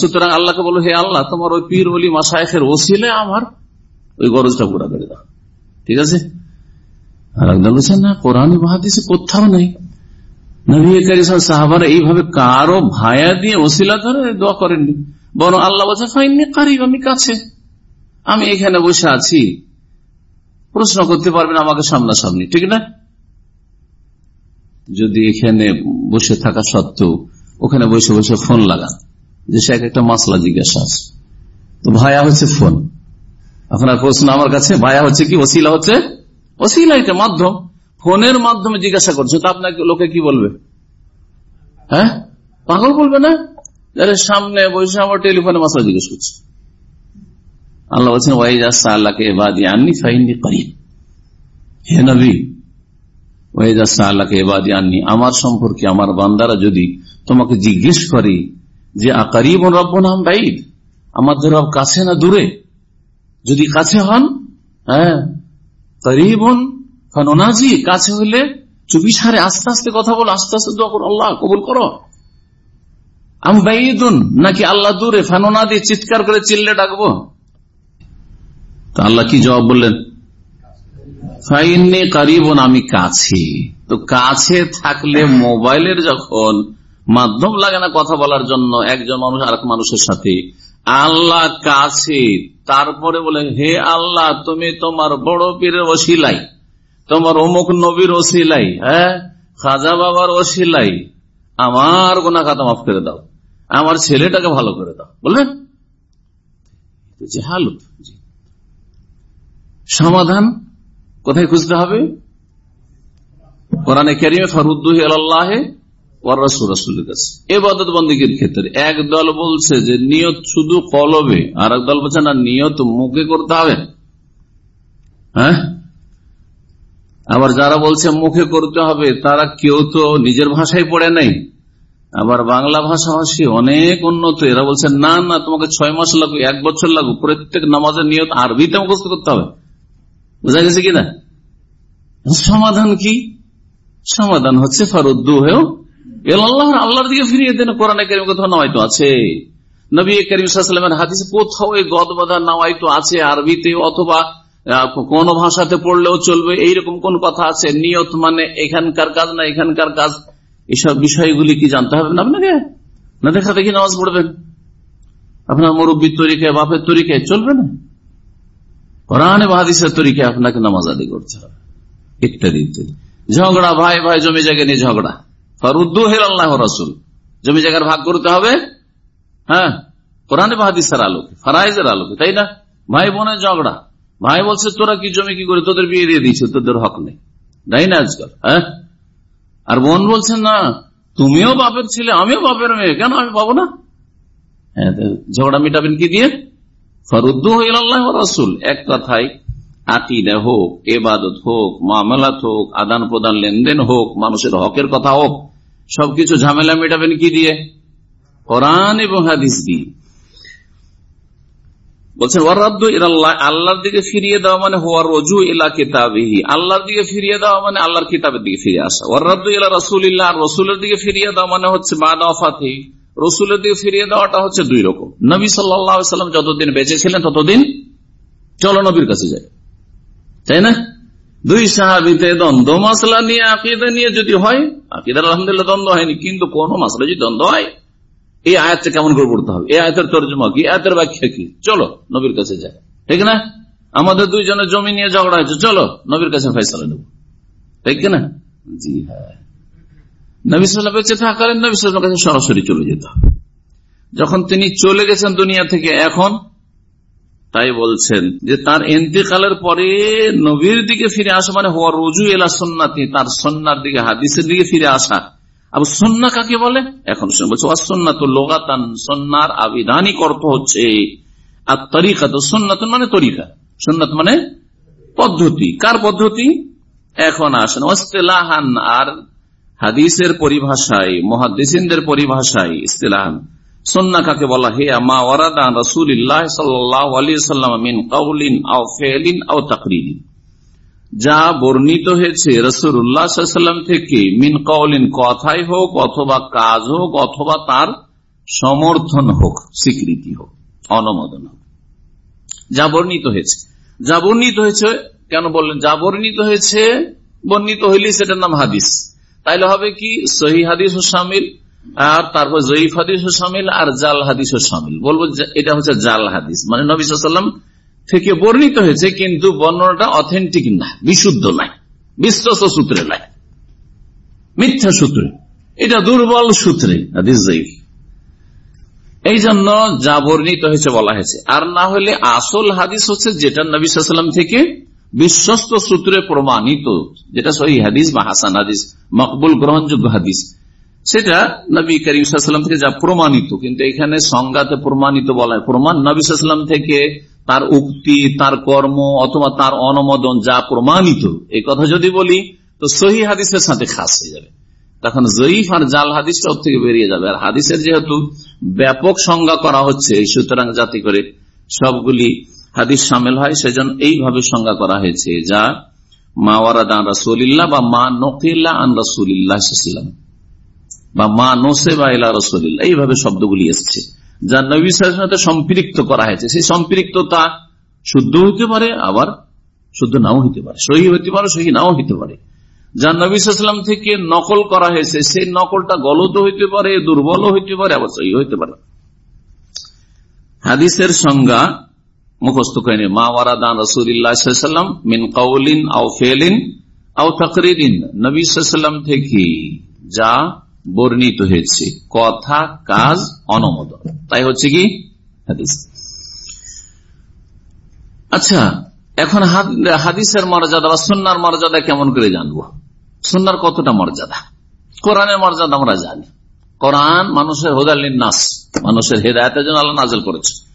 সুতরাং আল্লাহকে বলো হে আল্লাহ, তোমার ওই পীর অলি মাসায়ের ওসিলে আমার ওই গরজটা পুরা করে দাও। ঠিক আছে? আর বলছেন, না, কোরআন মহাদিসে কোথাও নেই। নবী সাহাবারা এইভাবে কারও ভায়া দিয়ে ওসিলা ধরে দোয়া করেননি। বরং আল্লাহ বলছে কারিব, আমি কাছে। আমি এখানে বসে আছি। প্রশ্ন করতে পারবেন, আমাকে সামনাসামনি, ঠিক না? যদি এখানে বসে থাকা সত্ত্বেও, ওখানে বসে বসে ফোন লাগান, যে সে একটা মাসলা জিজ্ঞাসা আছে। তো ভায়া হচ্ছে ফোন। আপনার প্রশ্ন আমার কাছে, ভায়া হচ্ছে কি, ওসিলা হচ্ছে? ওসিলা এটা মাধ্যম। ফোনের মাধ্যমে জিজ্ঞাসা করছে, তো আপনাকে লোকে কি বলবে? হ্যাঁ? পাগল বলবে না? সামনে বসে আমার টেলিফোনে মাসলা জিজ্ঞেস করছে। আল্লাহ বলছেন, ওয়াইজ আসা আল্লাহকে এবাদি আননি ফাইনি করি হে নবী, ওয়াইজ আসা আল্লাহকে এবাদি আননি, আমার সম্পর্কে আমার বান্দারা যদি তোমাকে জিজ্ঞেস করে যে আকারিব রব্ব নাম বাইদ? আমাদের রব কাছে না দূরে। যদি কাছে হন হ্যাঁ করিবন ফনাজি কাছে হইলে চুপি সারে আস্তে আস্তে কথা বলো, আস্তে আস্তে দোয়া আল্লাহ কবুল করো। আমি বাইদুন, নাকি আল্লাহ দূরে ফানোনা দিয়ে চিৎকার করে চিল্লে ডাকবো? আল্লাহ কি জবাব বললেন? আমি কাছে। তো কাছে থাকলে মোবাইলের যখন মাধ্যম লাগে না কথা বলার জন্য, একজন মানুষ আর মানুষের সাথে আল্লাহ কাছে তারপরে বলে, হে আল্লাহ, তুমি তোমার বড় পীরের ওসিলাই, তোমার অমুক নবীর ওসিলাই হ্যাঁ? খাজা বাবার ওসিলাই, আমার গোনা খাতা মাফ করে দাও, আমার ছেলেটাকে ভালো করে দাও। বললেন? সমাধান কোথায় খুঁজতে হবে? কোরআনে কেরিমে ফরুদ্দুহ আল্লাহে হ্যাঁ? আবার যারা বলছে মুখে করতে হবে, তারা কেউ তো নিজের ভাষায় পড়ে নাই। আবার বাংলা ভাষাভাষী অনেক উন্নত, এরা বলছে, না না, তোমাকে ছয় মাস লাগুক এক বছর লাগুক প্রত্যেক নামাজের নিয়ত আরবিতে মুখস্থ করতে হবে। বোঝা গেছে কিনা? সমাধান কি? সমাধান হচ্ছে ফারুদ্দু হয়েও আল্লাহ আল্লাহর দিকে ফিরিয়ে দেন, কোরআন করিম কোথাও নামাই তো আছে। নবী করিমের হাদিসে কোথাও এই গদ বাধা তো আছে, আরবিতে অথবা কোন ভাষাতে পড়লেও চলবে, এইরকম কোন কথা আছে? নিয়ত মানে এখানকার কাজ না এখানকার কাজ? এসব বিষয়গুলি কি জানতে হবে না আপনাকে? না দেখা দেখি নামাজ পড়বেন। আপনার মুরব্বীর তরিকায়, বাপের তরিকায় চলবে না? কোরআনে বাহাদিসের তরিকায় আপনাকে নামাজ আদি করতে হবে। ইত্যাদি ইত্যাদি। ঝগড়া ভাই ভাই জমি জায়গা নিয়ে ঝগড়া। ফরুদ্দু হেল আল্লাহ রসুল। জমি জায়গার ভাগ করতে হবে। হ্যাঁ? কোরআনে বাহাদিসের আলোকে, ফারাইজের আলোকে, তাই না? ভাই বোনের ঝগড়া। ভাই বলছে, তোরা কি জমি কি করে? তোদের বিয়ে দিয়ে দিয়েছে, তোদের হক নেই। তাই না আজকাল? হ্যাঁ? আর বোন বলছেন না, তুমিও বাপের ছেলে, আমিও বাপের মেয়ে। কেন আমি পাবো না? হ্যাঁ ঝগড়া মিটাবেন কি দিয়ে? ফরুদ্দু হইল আল্লাহ রসুল, এক কথায় আকিদা হোক, এবাদত হোক, মামলাত হোক আদান প্রদান লেনদেন হোক, মানুষের হকের কথা হোক, সবকিছু ঝামেলা মেটাবেন কি দিয়ে? কোরআন এবং হাদিস দিয়ে। বলছেন আল্লাহর দিকে ফিরিয়ে দেওয়া মানে হওয়ার রজু ইলা কিতাবিহি। আল্লাহর দিকে ফিরিয়ে দেওয়া মানে আল্লাহর কিতাবের দিকে ফিরে আসা। ওয়ারাদ্দু ইলা আর রাসূলের দিকে ফিরিয়ে দেওয়া মানে হচ্ছে বাদা ওয়াফাতি রসুলের দিকে ফিরিয়ে দেওয়াটা হচ্ছে দুই রকম। নবী আলাইহি সাল্লাম যতদিন বেঁচে ছিলেন, ততদিন চলো নবীর কাছে যায়। তাই না? দুই সাহাবিতে দ্বন্দ্ব, মাসলা নিয়ে, আকিদা নিয়ে যদি হয়, আকিদার আলহামদুলিল্লাহ দ্বন্দ্ব হয়নি, কিন্তু কোন মাসলা যদি দ্বন্দ্ব হয়, এই আয়াতটা কেমন করে পড়তে হবে? এই আয়াতের তর্জমা কি? আয়াতের ব্যাখ্যা কি? চলো, নবীর কাছে যায় ঠিক না? আমাদের দুইজনের জমি নিয়ে ঝগড়া হয়েছে, চলো, নবীর কাছে ফেসলা নেব। ঠিক না? জি হ্যাঁ। নবিসাল্লাম বেঁচে থাকালেন নবিসাল্লাম কাছে সরাসরি চলে যেত যখন তিনি চলে গেছেন দুনিয়া থেকে, এখন তাই বলছেন যে তার এন্তেকালের পরে নবীর দিকে ফিরে আসা মানে হওয়া রুজু এলা সন্নাতি, তার সন্ন্যার দিকে, হাদিসের দিকে ফিরে আসা। আবার সন্না কাকে বলে? এখন বলছে অসন্না তো লোগাতান সন্ন্যার আবিধানিক অর্থ হচ্ছে আর তরিকা তো সন্ন্যাত মানে তরিকা। সন্ন্যাত মানে পদ্ধতি। কার পদ্ধতি? এখন আসেন অস্তেলাহান আর হাদিসের পরিভাষায় মহাদিসিনদের পরিভাষায় ইস্তেলাহান। সন্না কাকে বলা হে মা ওয়ারাদা রসুল্লাহ সাল্লাম কাউলিন যা বর্ণিত হয়েছে রসুল্লাহাম থেকে মিন কৌলিন কথাই হোক অথবা কাজ হোক অথবা তার সমর্থন হোক, স্বীকৃতি হোক, অনুমোদন হোক। যা বর্ণিত হয়েছে। যা বর্ণিত হয়েছে, কেন বললেন? যা বর্ণিত হয়েছে, বর্ণিত হইলে সেটার নাম হাদিস। তাইলে হবে কি? সহি হাদিস ও সামিল আর তারপর জয়ীফ হাদিস ও সামিল আর জাল হাদিস ও সামিল। বলব এটা হচ্ছে জাল হাদিস। মানে নবী সাল্লাম থেকে বর্ণিত হয়েছে, কিন্তু বর্ণনাটা অথেন্টিক না বিশুদ্ধ নাই, বিশ্বস্ত সূত্রে নাই, মিথ্যা সূত্রে। এটা দুর্বল সূত্রে, হাদিস জয়ীফ। এই জন্য যা বর্ণিত হয়েছে বলা হয়েছে। আর না হলে আসল হাদিস হচ্ছে যেটা নবী সাল্লাম থেকে বিশ্বস্ত সূত্রে প্রমাণিত, যেটা সহি হাদিস বা হাসান হাদিস, মকবুল গ্রহণযোগ্য হাদিস। সেটা নবী করিম সাল্লাম থেকে যা প্রমাণিত, কিন্তু এখানে সংজ্ঞাতে প্রমাণিত বলা প্রমাণ নবী সাল্লাম থেকে তার উক্তি, তার কর্ম অথবা তার অনুমোদন যা প্রমাণিত, এই কথা যদি বলি, তো সহি হাদিসের সাথে খাস হয়ে যাবে। তখন জয়ীফ আর জাল হাদিসটা থেকে বেরিয়ে যাবে। আর হাদিসের যেহেতু ব্যাপক সংজ্ঞা করা হচ্ছে সুতরাং যাতে করে সবগুলি হাদিস সামিল হয়, সেজন্য এইভাবে সংজ্ঞা করা হয়েছে, যা মা ওয়ারাদান রাসুলিল্লাহ বা মা নকিল্লা আন রাসুলিল্লাহ বা মা নোসে বা ইলা রসুলিল্লাহ, এইভাবে শব্দগুলি এসছে। যা নবী সাথে সম্পৃক্ত করা হয়েছে। সেই সম্পৃক্ততা শুদ্ধ হইতে পারে, আবার শুদ্ধ নাও হইতে পারে। সহি হইতে পারে, সহি নাও হইতে পারে। যা নবী সাল্লাম থেকে নকল করা হয়েছে, সেই নকলটা গলত হইতে পারে দুর্বল হইতে পারে, আবার সহি হইতে পারে হাদিসের সংজ্ঞা মুখস্থ করেনি মা ওয়ারাদান রসুল্লাহাম মিন কাউলিন আও ফেলিন আও তকরিদিন নবী সাল্লাম থেকে যা বর্ণিত হয়েছে। কথা, কাজ, অনমোদন। তাই হচ্ছে কি? হাদিস। আচ্ছা এখন হাদিসের মর্যাদা বা সন্ন্যার মর্যাদা কেমন করে জানব? সন্ন্যার কতটা মর্যাদা? কোরআনের মর্যাদা আমরা জানি। কোরআন মানুষের হোদালিন মানুষের হেদায়তের জন্য আল্লাহ নাজল করেছে।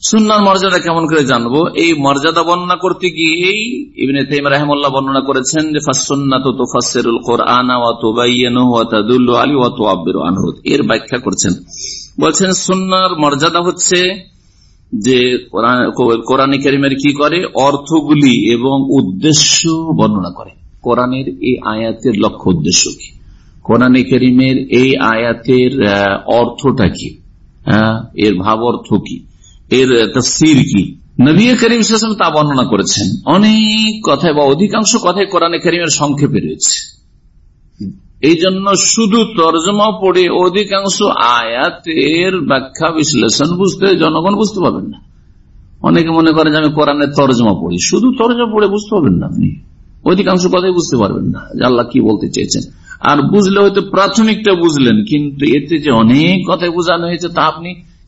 সুন্নার মর্যাদা কেমন করে জানব? এই মর্যাদা বর্ণনা করতে গিয়েই ইবনে তাইম রাহমুল্লাহ বর্ণনা করেছেন যে ফাসুন্নাত তুফাসসিরুল এর ব্যাখ্যা করছেন। বলছেন, সুন্নার মর্যাদা হচ্ছে যে কোরআন কারীমের কি করে? অর্থগুলি এবং উদ্দেশ্য বর্ণনা করে। কোরআনের এই আয়াতের লক্ষ্য উদ্দেশ্য কি? কোরআন করিমের এই আয়াতের অর্থটা কি? এর ভাব অর্থ কি? এর তফসির কি? নবী করিম তা বর্ণনা করেছেন। অনেক কথায় বা অধিকাংশ কথায় কোরআনে করিমের সংক্ষেপে রয়েছে। এই জন্য শুধু তর্জমা পড়ে অধিকাংশ আয়াতের ব্যাখ্যা বিশ্লেষণ বুঝতে জনগণ বুঝতে পারবেন না। অনেকে মনে করে যে আমি কোরআনের তর্জমা পড়ি। শুধু তর্জমা পড়ে বুঝতে পারবেন না আপনি। অধিকাংশ কথাই বুঝতে পারবেন না যে আল্লাহ কি বলতে চেয়েছেন। আর বুঝলে হয়তো প্রাথমিকটা বুঝলেন, কিন্তু এতে যে অনেক কথাই বোঝানো হয়েছে তা আপনি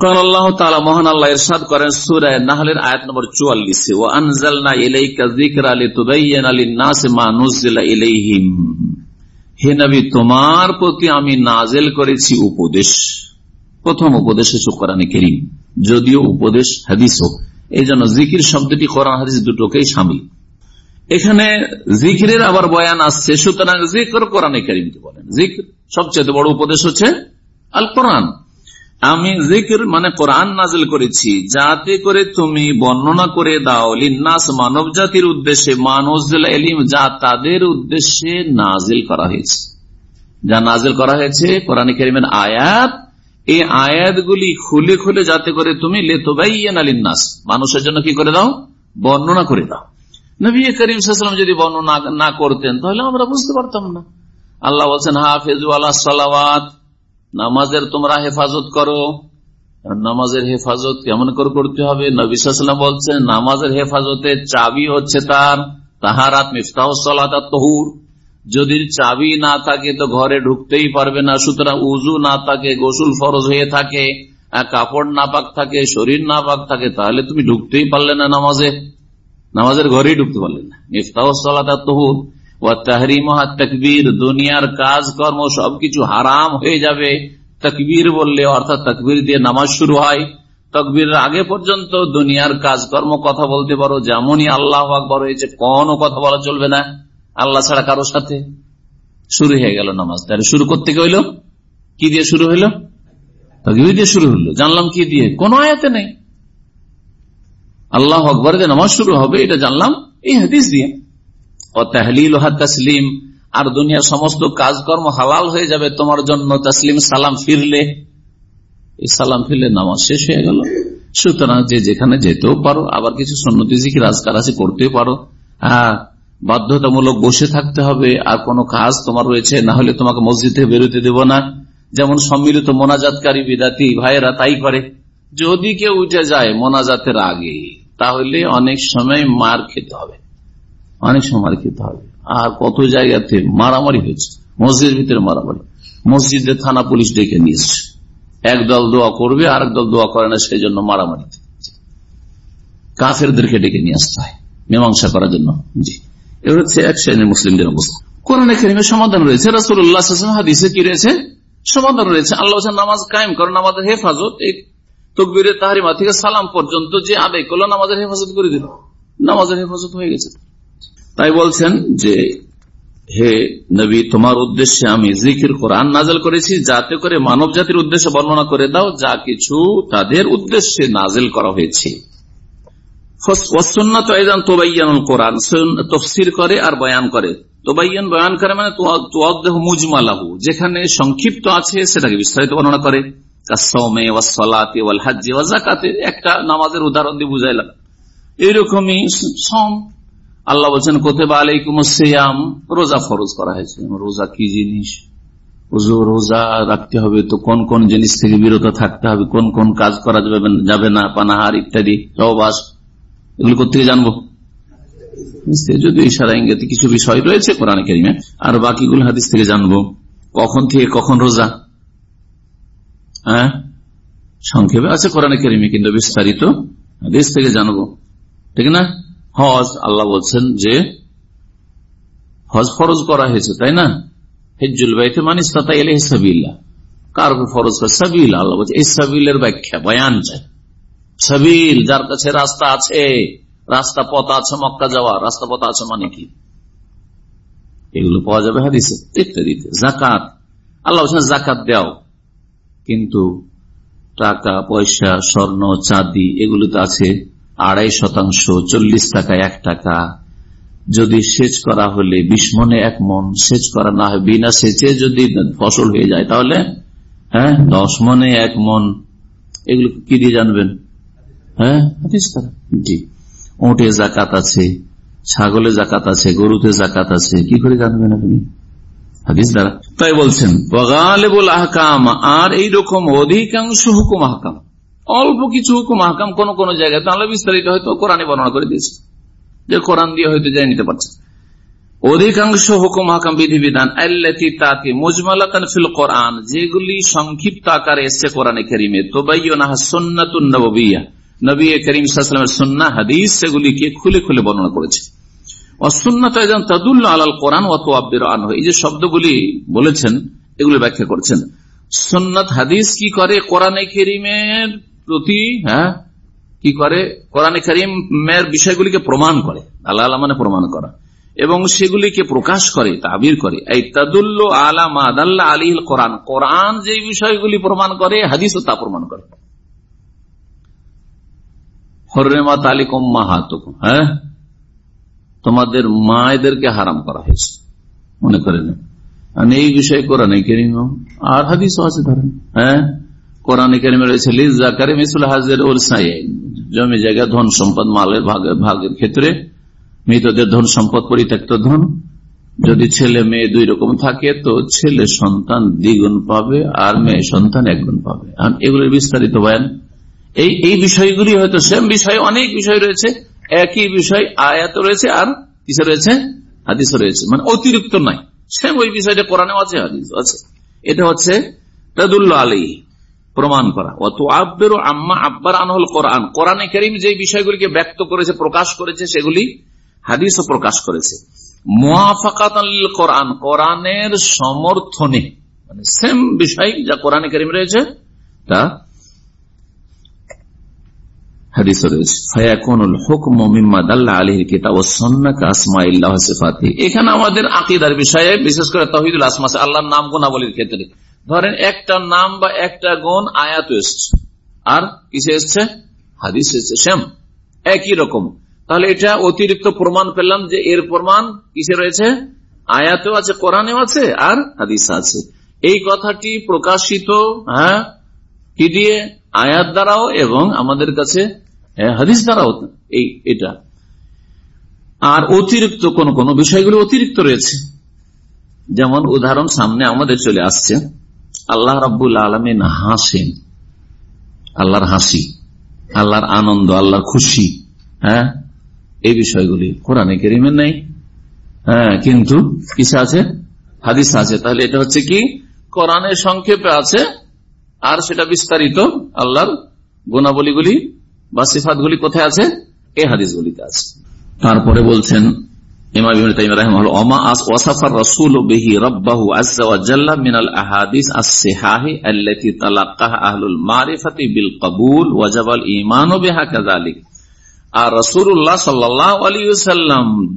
আমি নাজেল করেছি উপদেশ। প্রথম উপদেশ হচ্ছে যদিও উপদেশ হাদিস হোক এই জন্য জিকির শব্দটি কোরআন হাদিস দুটোকেই সামিল। এখানে জিকিরের আবার বয়ান আসছে, সুতরাং জিকর কোরআনে কেরিমকে বলেন। জিক্র সবচেয়ে বড় উপদেশ হচ্ছে আল কোরআন আমি জিকির মানে কোরআন নাজিল করেছি, যাতে করে তুমি বর্ণনা করে দাও, লিন্নাস মানব জাতির উদ্দেশ্যে এলিম যা তাদের উদ্দেশ্যে নাজিল করা হয়েছে। যা নাজিল করা হয়েছে কোরআন করিমের আয়াত, এই আয়াতগুলি খুলে খুলে যাতে করে তুমি লেতোবাইয়ান আলিন্নাস মানুষের জন্য কি করে দাও? বর্ণনা করে দাও। নবী করিম সাল্লাম যদি বর্ণনা না করতেন, তাহলে আমরা বুঝতে পারতাম না। আল্লাহ বলছেন, হাফেজ আল্লাহ সালাওয়াত। নামাজের তোমরা হেফাজত করো। নামাজের হেফাজত কেমন করে করতে হবে? নবী সাল্লাম বলছেন, নামাজের হেফাজতে চাবি হচ্ছে তার তাহারাত মিফতাহ সালাত তহুর যদি চাবি না থাকে তো ঘরে ঢুকতেই পারবে না। সুতরাং উজু না থাকে, গোসুল ফরজ হয়ে থাকে কাপড় নাপাক থাকে, শরীর নাপাক থাকে, তাহলে তুমি ঢুকতেই পারলে না নামাজে। নামাজের ঘরেই ঢুকতে পারলে না। ইফতাহ তহুর তকবীর, দুনিয়ার সবকিছু হারাম হয়ে যাবে। তকবীর বললে অর্থাৎ তকবীর দিয়ে নামাজ শুরু হয়। তকবীর আগে পর্যন্ত দুনিয়ার কাজকর্ম কথা বলতে পারো, যেমনই আল্লাহ আকবর হয়েছে, কোনো কথা বলা চলবে না। আল্লাহ ছাড়া কারোর সাথে শুরু হয়ে গেল নামাজ। তাহলে শুরু করতে হইল? কি দিয়ে শুরু হইল? তকবীর দিয়ে শুরু হইল। জানলাম কি দিয়ে? কোন আয়াতে নেই। আল্লাহ আকবর যে নামাজ শুরু হবে, এটা জানলাম এই হাদিস দিয়ে। ও তাহলিল তসলিম। আর দুনিয়ার সমস্ত কাজকর্ম হালাল হয়ে যাবে, তোমার জন্য তসলিম সালাম ফিরলে। সালাম ফিরলে নামাজ শেষ হয়ে গেল। সুতরাং যে যেখানে যেতেও পারো, আবার কিছু সন্ন্যতি জিকির, আজকার আছে, করতেও পারো। হ্যাঁ বাধ্যতামূলক বসে থাকতে হবে, আর কোনো কাজ তোমার রয়েছে, না হলে তোমাকে মসজিদ থেকে বেরোতে দেব না। যেমন সম্মিলিত মোনাজাতকারী বিদাতি ভাইয়েরা তাই করে। যদি কেউ উঠে যায় মোনাজাতের আগে, তাহলে অনেক সময় মার খেতে হবে। অনেক সময় খেতে হবে। আর কত জায়গাতে মারামারি হয়েছে। মসজিদের ভিতরে মারামারি। মসজিদে থানা পুলিশ ডেকে নিয়েছে একদল দোয়া করবে আর একদল দোয়া করে না সেই জন্য মারামারি কাফেরদেরকে ডেকে নিয়ে আসতে হয়, মীমাংসা করার জন্য। জি। এ হচ্ছে এক শ্রেণির মুসলিমদের অবস্থা। কোরআন একাডেমির সমাধান রয়েছে। রাসুল্লাহ হাদিসে কি রয়েছে? সমাধান রয়েছে। আল্লাহ নামাজ কায়েম করেন আমাদের হেফাজত এই তকবিরে তাহারিমা থেকে সালাম পর্যন্ত যে আদায় করল, নামাজের হেফাজত করে দিল। নামাজের হেফাজত হয়ে গেছে। তাই বলছেন যে, হে নবী, তোমার উদ্দেশ্যে আমি জিকির কোরআন নাজেল করেছি, যাতে করে মানব জাতির উদ্দেশ্যে বর্ণনা করে দাও, যা কিছু তাদের উদ্দেশ্যে নাজেল করা হয়েছে। মানে যেখানে সংক্ষিপ্ত আছে, সেটাকে বিস্তারিত বর্ণনা করে। একটা নামাজের উদাহরণ দিয়ে বুঝাইলাম। এইরকমই সম আল্লাহ বলছেন কোথেবা আলাইকুম সিয়াম, রোজা ফরজ করা হয়েছে। রোজা কি জিনিস? রোজা রাখতে হবে তো কোন কোন জিনিস থেকে বিরত থাকতে হবে? কোন কোন কাজ করা যাবে না পানাহার ইত্যাদি সহবাস এগুলো কোথেকে জানব? যদি ইশারা কিছু বিষয় রয়েছে কোরআন কেরিমে, আর বাকিগুলো হাদিস থেকে জানব। কখন থেকে কখন রোজা? হ্যাঁ? সংক্ষেপে আছে কোরআন কেরিমে কিন্তু বিস্তারিত হাদিস থেকে জানব। ঠিক না? হজ, আল্লাহ বলছেন যে হজ ফরজ করা হয়েছে, তাই না? হেজুল বাইতে মানিস সাবিল্লা কার ফরজ করে? সাবিল, আল্লাহ বলছে, এই সাবিলের ব্যাখ্যা, বয়ান চাই। সাবিল, যার কাছে রাস্তা আছে, রাস্তা পথ আছে মক্কা যাওয়া রাস্তা পথ আছে মানে কি? এগুলো পাওয়া যাবে হাদিসে, ইত্যাদিতে। জাকাত, আল্লাহ বলছেন, জাকাত দেও। কিন্তু টাকা, পয়সা, স্বর্ণ, চাঁদি, এগুলো তো আছে আড়াই শতাংশ, চল্লিশ টাকা এক টাকা। যদি সেচ করা হলে, বিশ মনে এক মন, সেচ করা না হয়, বিনা সেচে যদি ফসল হয়ে যায়, তাহলে হ্যাঁ দশ মনে এক মন। এগুলো কি দিয়ে জানবেন? হ্যাঁ জি। ওটে জাকাত আছে, ছাগলে জাকাত আছে, গরুতে জাকাত আছে, কি করে জানবেন আপনি? হাদিস দ্বারা। তাই বলছেন আর এইরকম অধিকাংশ হুকুম আহকাম। অল্প কিছু হুকুম, আহকাম কোন কোন জায়গায়। তাহলে বিস্তারিত হয়তো কোরআনে বর্ণনা করে দিয়েছে। যে কোরআন দিয়ে হয়তো যাই নিতে পারছে। অধিকাংশ হুকুম হাকাম বিধিবিধান আল্লাতি কোরআন, যেগুলি সংক্ষিপ্ত আকারে এসছে কোরআনে করিমে। সেগুলিকে খুলে খুলে বর্ণনা করেছে। শব্দগুলি বলেছেন, এগুলি ব্যাখ্যা করছেন। সন্ন্যত হাদিস কি করে কোরআনে করিমের প্রতি হ্যাঁ কি করে? কোরআনে করিমের বিষয়গুলিকে প্রমাণ করে। আল্লাহ আল্লাহ মানে প্রমাণ করা। এবং সেগুলিকে প্রকাশ করে, তাবির করে। তাদুল্ল আলা মাদাল্লা আলিল কোরআন। কোরআন যে বিষয়গুলি প্রমাণ করে, হাদিসও তা প্রমাণ করে। হ্যাঁ? তোমাদের মায়েদেরকে হারাম করা হয়েছে। মনে করেন। এই বিষয়ে কোরআনে কেরিম আর হাদিস আছে ধরেন হ্যাঁ? কোরআনে কেরিমে রয়েছে লিজাকারে মিসুল হাজের জমি জায়গা, ধন সম্পদ, মালের ভাগের ভাগের ক্ষেত্রে মৃতদের ধন সম্পদ, পরিত্যক্ত ধন। যদি ছেলে, মেয়ে দুই রকম থাকে, তো ছেলে সন্তান দ্বিগুণ পাবে আর মেয়ে সন্তান একগুণ পাবে। এগুলোর বিস্তারিত বয়ান। এই এই বিষয়গুলি হয়তো সেম বিষয়, অনেক বিষয় রয়েছে, একই বিষয় আয়াত রয়েছে আর কিসে রয়েছে হাদিস রয়েছে। মানে অতিরিক্ত নাই সেম ওই বিষয়টা কোরআনে আছে হাদিস আছে। এটা হচ্ছে রদুল্লাহ আলী প্রমাণ করা। অত আব্বের আম্মা আব্বার আনহল কোরআন। কোরআনে করিম যে বিষয়গুলিকে ব্যক্ত করেছে, প্রকাশ করেছে, সেগুলি হাদিসও প্রকাশ করেছে। কোরআন। কোরআনের সমর্থনে মানে সেম বিষয় যা কোরআনে করিম রয়েছে, তা এখানে আমাদের আকীদার বিষয়ে, বিশেষ করে তাওহীদুল আসমা আল্লাহর নাম গুণাবলীর ক্ষেত্রে। ধরেন একটা নাম বা একটা গুণ আয়াত এসছে আর কিসে এসছে? হাদিস এসছে শ্যাম একই রকম। তাহলে এটা অতিরিক্ত প্রমাণ পেলাম যে এর প্রমাণ কিসে রয়েছে? আয়াতেও আছে, কোরআনেও আছে, আর হাদিস আছে। এই কথাটি প্রকাশিত হ্যাঁ কি দিয়ে? আয়াত দ্বারাও এবং আমাদের কাছে হাদিস দ্বারাও এই, এটা। আর অতিরিক্ত কোন কোন বিষয়গুলো অতিরিক্ত রয়েছে। যেমন উদাহরণ সামনে আমাদের চলে আসছে। আল্লাহ রাবুল আলমিন হাসেন। আল্লাহর হাসি, আল্লাহর আনন্দ, আল্লাহর খুশি হ্যাঁ? এই বিষয়গুলি কোরআনে কেরিমের নেই। হ্যাঁ কিন্তু কিসে আছে? হাদিস আছে। তাহলে এটা হচ্ছে কি? কোরআনের সংক্ষেপে আছে, আর সেটা বিস্তারিত আল্লাহর গুণাবলীগুলি বা সিফাতগুলি কোথায় আছে? এই হাদিসগুলিতে আছে। তারপরে বলছেন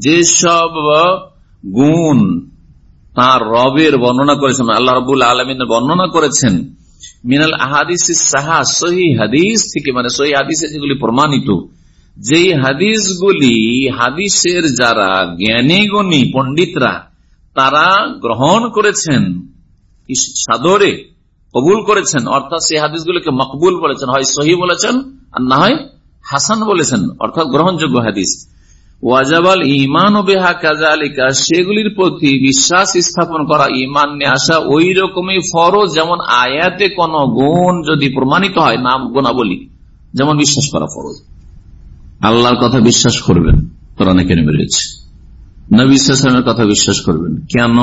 যেসব গুণ তার রবের বর্ণনা করেছেন আল্লাহ রবুল আলমিনের বর্ণনা করেছেন, মিনাল আহাদিস থেকে মানে সহি হাদিসে যেগুলি প্রমাণিত যেই হাদিসগুলি হাদিসের যারা জ্ঞানী গণী পণ্ডিতরা, তারা গ্রহণ করেছেন সাদরে, কবুল করেছেন, অর্থাৎ সেই হাদিসগুলিকে মকবুল বলেছেন, হয় সহি বলেছেন, আর না হয় হাসান বলেছেন, অর্থাৎ গ্রহণযোগ্য হাদিস। ওয়াজাবাল ইমান ও বেহা কাজালিকা সেগুলির প্রতি বিশ্বাস স্থাপন করা ইমান নিয়ে আসা, ওই রকমই ফরজ, যেমন আয়াতে কোন গুণ যদি প্রমাণিত হয়, নাম গুণাবলী, যেমন বিশ্বাস করা ফরজ। আল্লাহর কথা বিশ্বাস করবেন, কোরআনে কেন বেরিয়েছে নবীলামের কথা বিশ্বাস করবেন। কেন?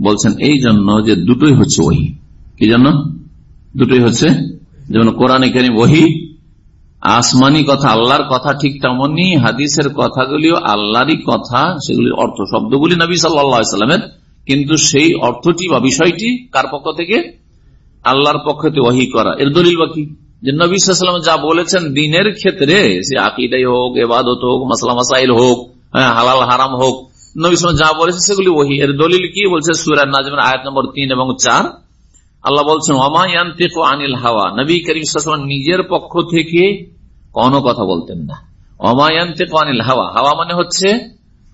বলছেন, এই জন্য যে দুটোই হচ্ছে ওহি। কি জন্য? দুটোই হচ্ছে, যেমন কোরআনে কেন ওহি, আসমানি কথা আল্লাহর কথা ঠিক তেমনই, হাদিসের কথাগুলিও আল্লাহরই কথা, সেগুলির অর্থ, শব্দগুলি নবী সাল্লামের কিন্তু সেই অর্থটি বা বিষয়টি কার পক্ষ থেকে? আল্লাহর পক্ষ ওহি করা। এর দলিল বা কি? যে নবী সাল্লাম যা বলেছেন দিনের ক্ষেত্রে, সে আকিদাই হোক এবাদত হোক মাসলা মাসাইল হোক হ্যাঁ হালাল, হারাম হোক, নবী যা বলেছে সেগুলি ওহি। এর দলিল কি? বলছে সুরার নাজমের আয়াত নম্বর তিন এবং চার। আল্লাহ বলছেন আনিল হাওয়া। নবী করিম নিজের পক্ষ থেকে কোন কথা বলতেন না। অমায়ান্তে আনিল হাওয়া। হাওয়া মানে হচ্ছে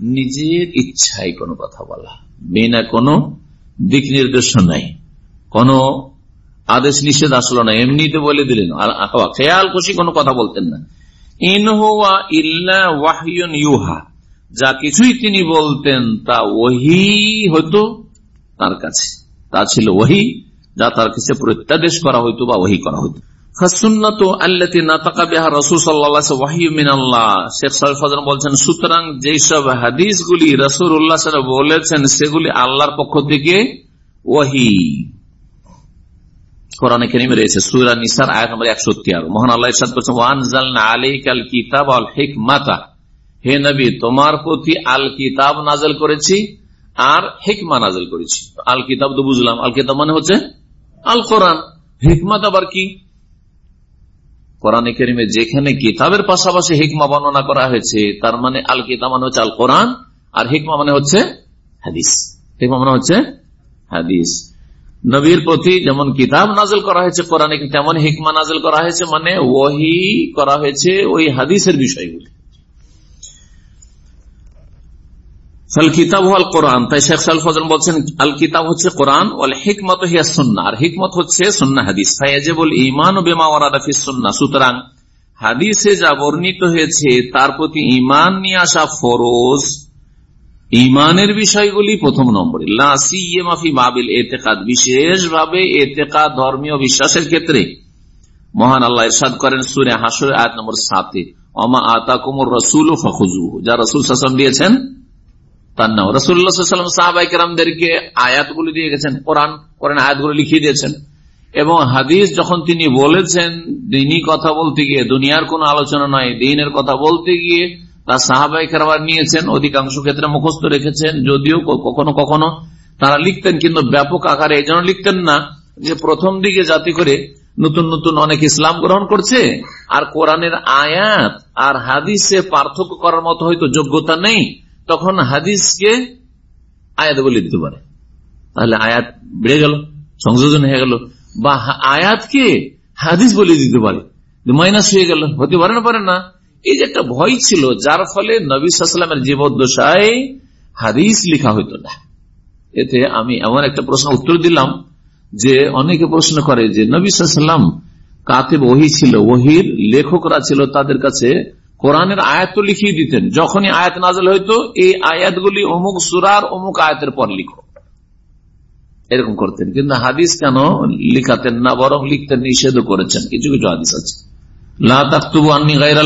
নিজের ইচ্ছায় কোনো কথা বলা। বিনা কোনো দিক নির্দেশ নাই। কোন আদেশ নিষেধ আসলো না, এমনিতে বলে দিলেন। খেয়াল, খুশি, কোনো কথা বলতেন না। ইনহুয়া ইল্লা ইউহা, যা কিছুই তিনি বলতেন তা ওহি হতো তার কাছে। তা ছিল ওহি, যা তার কাছে প্রত্যাদেশ করা হইতো বা ওহি করা হইতো। সেগুলি আল্লাহর পক্ষ থেকে ওহি। কোরআনে কেরিমে রয়েছে সুরা নিসার নম্বর মোহন আল্লাহ হে নবী, তোমার প্রতি আল কিতাব করেছি আর করেছি। আল কিতাব তো বুঝলাম। আল কিতাব মানে হচ্ছে আল কোরআন আবার কি? কোরআন করিমে যেখানে কিতাবের পাশাপাশি হিকমা বর্ণনা করা হয়েছে, তার মানে আল কিতাব মানে হচ্ছে আল কোরআন আর হিকমা মানে হচ্ছে হাদিস। হিকমা মানে হচ্ছে হাদিস। নবীর প্রতি যেমন কিতাব নাজল করা হয়েছে, কোরআনে তেমন হিকমা নাজল করা হয়েছে মানে ওহি করা হয়েছে ওই হাদিসের বিষয়গুলি। আল কিতাব হচ্ছে কোরআন হিকমত সুন্না, আর হিকমত হচ্ছে হাদিস। ইমান সুন্না। সুতরাং হাদিসে যা বর্ণিত হয়েছে, তার প্রতি ইমান নিয়ে আসা ফরজ। ইমানের বিষয়গুলি প্রথম নম্বরে। লাসি বাবিল এতেকাদ, বিশেষভাবে এতেকাদ ধর্মীয় বিশ্বাসের ক্ষেত্রে। মহান আল্লাহ ইরশাদ করেন সুরে হাসর, আয়াত নম্বর সাতে। অমা আতা কুমর রসুল ও ফখুজু যা রসুল শাসন দিয়েছেন, তার নাম। রসুল্লাহাম সাহাবাইকারদেরকে আয়াতগুলি দিয়ে গেছেন, কোরআন কোরআন আয়াতগুলি লিখিয়ে দিয়েছেন। এবং হাদিস যখন তিনি বলেছেন, দিনই কথা বলতে গিয়ে, দুনিয়ার কোন আলোচনা নয়, দিনের কথা বলতে গিয়ে তার সাহাবাই খেরবার নিয়েছেন, অধিকাংশ ক্ষেত্রে মুখস্থ রেখেছেন, যদিও কখনো কখনো তারা লিখতেন, কিন্তু ব্যাপক আকারে এই লিখতেন না যে প্রথম দিকে জাতি করে নতুন নতুন অনেক ইসলাম গ্রহণ করছে, আর কোরআনের আয়াত আর হাদিসে পার্থক্য করার মতো হয়তো যোগ্যতা নেই, তখন হাদিসকে আয়াত বলে দিতে পারে। তাহলে আয়াত বেড়ে গেল, সংযোজন হয়ে গেল, বা আয়াতকে হাদিস বলে দিতে পারে, মাইনাস হয়ে গেল, হতে পারে না পারে না। এই যে একটা ভয় ছিল, যার ফলে নবী সাল্লামের জীবদ্দশায় হাদিস লিখা হইতো না। এতে আমি এমন একটা প্রশ্ন উত্তর দিলাম যে অনেকে প্রশ্ন করে যে নবী সাল্লাম কাতে ওহি ছিল, ওহির লেখকরা ছিল তাদের কাছে কোরআনের আয়াত লিখিয়ে দিতেন। যখনই আয়াত নাজল হইতো, এই আয়াতগুলি অমুক সুরার অমুক আয়াতের পর লিখো। এরকম করতেন। কিন্তু হাদিস কেন লিখাতেন না, বরং লিখতেন নিষেধ করেছেন। কিছু কিছু হাদিস আছে।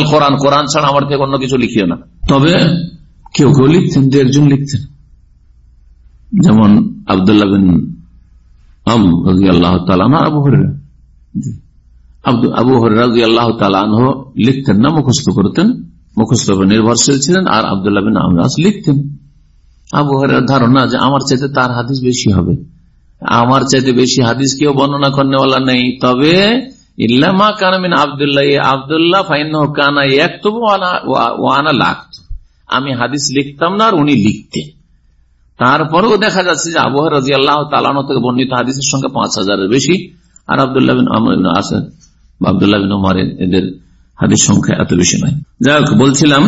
কোরআন কোরআন ছাড়া আমার থেকে অন্য কিছু লিখিও না। তবে কেউ কেউ লিখতেন, দু একজন লিখতেন। যেমন আবদুল্লাহ বিন নির্ভরশীল আর লিখতেন। আবু হরের ধারণা যে আমার চাইতে তার হাদিস বেশি হবে। আমার চাইতে বেশি হাদিস কেউ বর্ণনা করেনা নেই। তবে ইল্লামা কানামিন আবদুল্লাহ আবদুল্লাহ ফাইন কানা এক তবু ওয়ানা লাগত আমি হাদিস লিখতাম না আর উনি লিখতেন। তারপরেও দেখা যাচ্ছে যে আবহাওয়া রাজি আল্লাহ তালানো থেকে বর্ণিত হাদিসের সংখ্যা পাঁচ হাজারের বেশি। আর আবদুল্লাহ বিন আসেন আবদুল্লাহ বিন উমারের এদের হাদিস সংখ্যা এত বেশি নয়। যাই হোক, বলছিলাম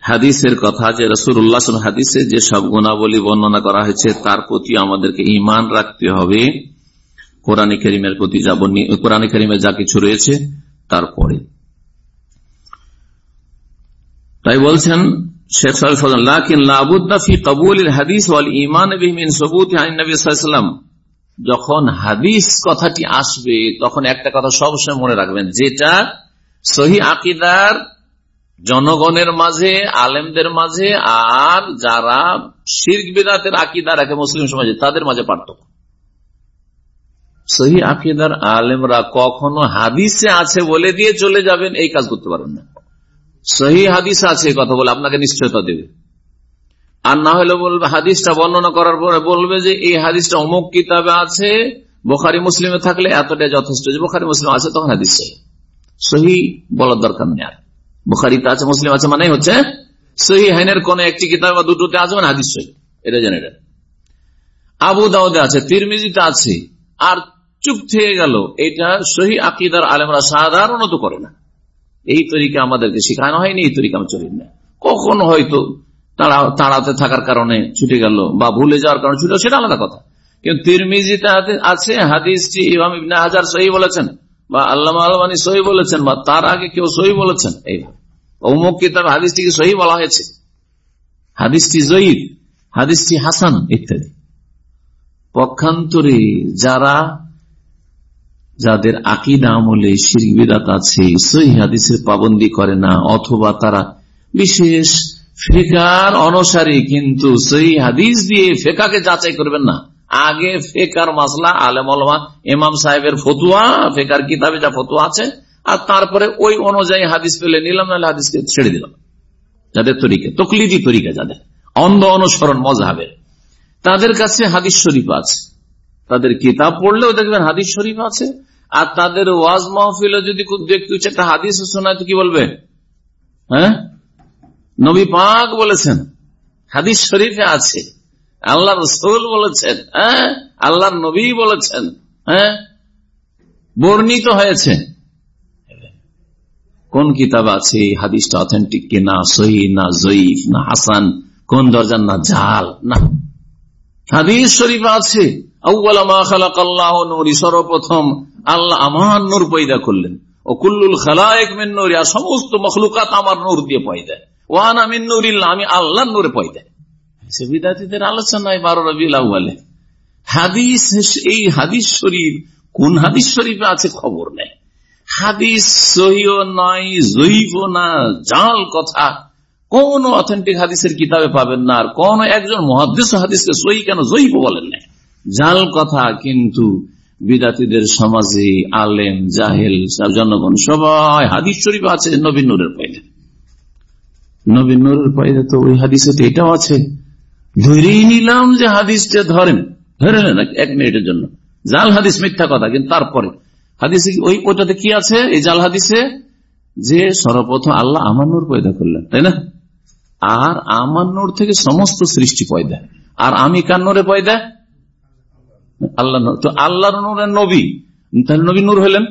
হাদিসের কথা যে রসুল্লাহ হাদিসে যে সব গুণাবলী বর্ণনা করা হয়েছে, তার প্রতি আমাদেরকে ইমান রাখতে হবে। কোরআন করিমের প্রতি যা কোরআন করিমের যা কিছু রয়েছে, তারপরে। তাই বলছেন শেখ হাদিস যখন হাদিস কথাটি আসবে, তখন একটা কথা সবসময় মনে রাখবেন, যেটা সহি আকিদার জনগণের মাঝে, আলেমদের মাঝে, আর যারা শির্ক বিদাতের আকিদা রাখে মুসলিম সমাজে তাদের মাঝে পার্থক্য। সহি আকিদার আলেমরা কখনো হাদিসে আছে বলে দিয়ে চলে যাবেন, এই কাজ করতে পারবেন না। সহি হাদিস আছে কথা বলে আপনাকে নিশ্চয়তা দেবে। আর না হলে বলবে, হাদিসটা বর্ণনা করার পরে বলবে যে, এই হাদিসটা অমুক কিতাবে আছে, বোখারি মুসলিমে থাকলে এতটাই যথেষ্ট। যে বোখারি মুসলিম আছে, তখন হাদিস সহি। বলার দরকার নেই আর। বুখারিতে আছে, মুসলিম আছে মানে হচ্ছে, সহি হাইনের কোন একটি কিতাব বা দুটোতে আছে মানে হাদিস এটা জেনে আবু দাউদে আছে, তিরমিজিতে আছে, আর চুপ থেকে গেল। এটা সহি আকিদার আলেমরা সাধারণত করে না। এই তরিকা আমাদেরকে শেখানো হয়নি, এই তরিকা আমি চলি না। কখন হয়তো তারা তাড়াতে থাকার কারণে ছুটে গেল বা ভুলে যাওয়ার কারণে ছুটে সেটা আলাদা কথা। কিন্তু তিরমিজিতে আছে, হাদিসটি ইমাম ইবনে হাজার সহি বলেছেন, বা আল্লাহ আলমানি সহি বলেছেন, বা তার আগে কেউ সহি বলেছেন, এইভাবে। অমুক কিতাব হাদিসটিকে সহি বলা হয়েছে। হাদিসটি জয়ীদ হাদিসটি হাসান ইত্যাদি। পক্ষান্তরে যারা যাদের আকিদা আমলে শিরবিদাত আছে, সহি হাদিসের পাবন্দি করে না, অথবা তারা বিশেষ ফেকার অনুসারী, কিন্তু সহি হাদিস দিয়ে ফেকাকে যাচাই করবেন না। আগে ফেকার মাসলা, আলেম ইমাম সাহেবের ফতুয়া, ফেকার কিতাবে যা ফতুয়া আছে, আর তারপরে ওই অনুযায়ী হাদিস পেলে নিলাম, নাহলে হাদিসকে ছেড়ে দিলাম। যাদের তরিকে, তকলিদি তরিকা যাদের, অন্ধ অনুসরণ মজাবের। তাদের কাছে হাদিস শরীফ আছে। তাদের কিতাব পড়লেও দেখবেন হাদিস শরীফ আছে, আর তাদের ওয়াজ মাহফিলে যদি ব্যক্তি একটা হাদিস শোনায় তো কি বলবে? হ্যাঁ? নবী পাক বলেছেন, হাদিস শরীফে আছে, আল্লাহ রসুল বলেছেন হ্যাঁ? আল্লাহর নবী বলেছেন হ্যাঁ? বর্ণিত হয়েছে। কোন কিতাব আছে হাদিসটা অথেন্টিক কিনা সহি, না জয়ীফ, না হাসান, কোন দরজার না জাল? না। হাদিস শরীফ আছে। সর্বপ্রথম আল্লাহ আমার নূর পয়দা করলেন। ও কুল্লুল আর সমস্ত মখলুকাত আমার নূর দিয়ে ওয়ানা নূরিল্লাহ, আমি আল্লাহর নূরে সে আলোচনায় বারো আউ্বালে হাদিস, এই হাদিস শরীফ, কোন হাদিস শরীফে আছে খবর নেই? হাদিস জৈব না, জাল কথা। কোন অথেন্টিক হাদিসের কিতাবে পাবেন না, আর কোন একজন মহাদিস হাদিসকে সহি কেন জৈব বলেন না জাল কথা কিন্তু বিদাতিদের সমাজে আলেম, জাহেল জনগণ সবাই হাদিস শরীফ আছে নবীন নূরের পয়দা নবীন নূরের পয়দা তো ওই হাদিসে তো এটাও আছে। ধরেই নিলাম যে হাদিসটা ধরেন, ধরে নেন এক মিনিটের জন্য। জাল হাদিস মিথ্যা কথা, কিন্তু তারপরে হাদিসে ওই ওটাতে কি আছে? এই জাল হাদিসে যে সর্বপ্রথম আল্লাহ আমার নূর পয়দা করলেন, তাই না? আর আমার নূর থেকে সমস্ত সৃষ্টি পয়দা। আর আমি কার নূরে পয়দা? আল্লাহ তো আল্লাহর নূরে নবী। তাহলে নবী নূর হলেন।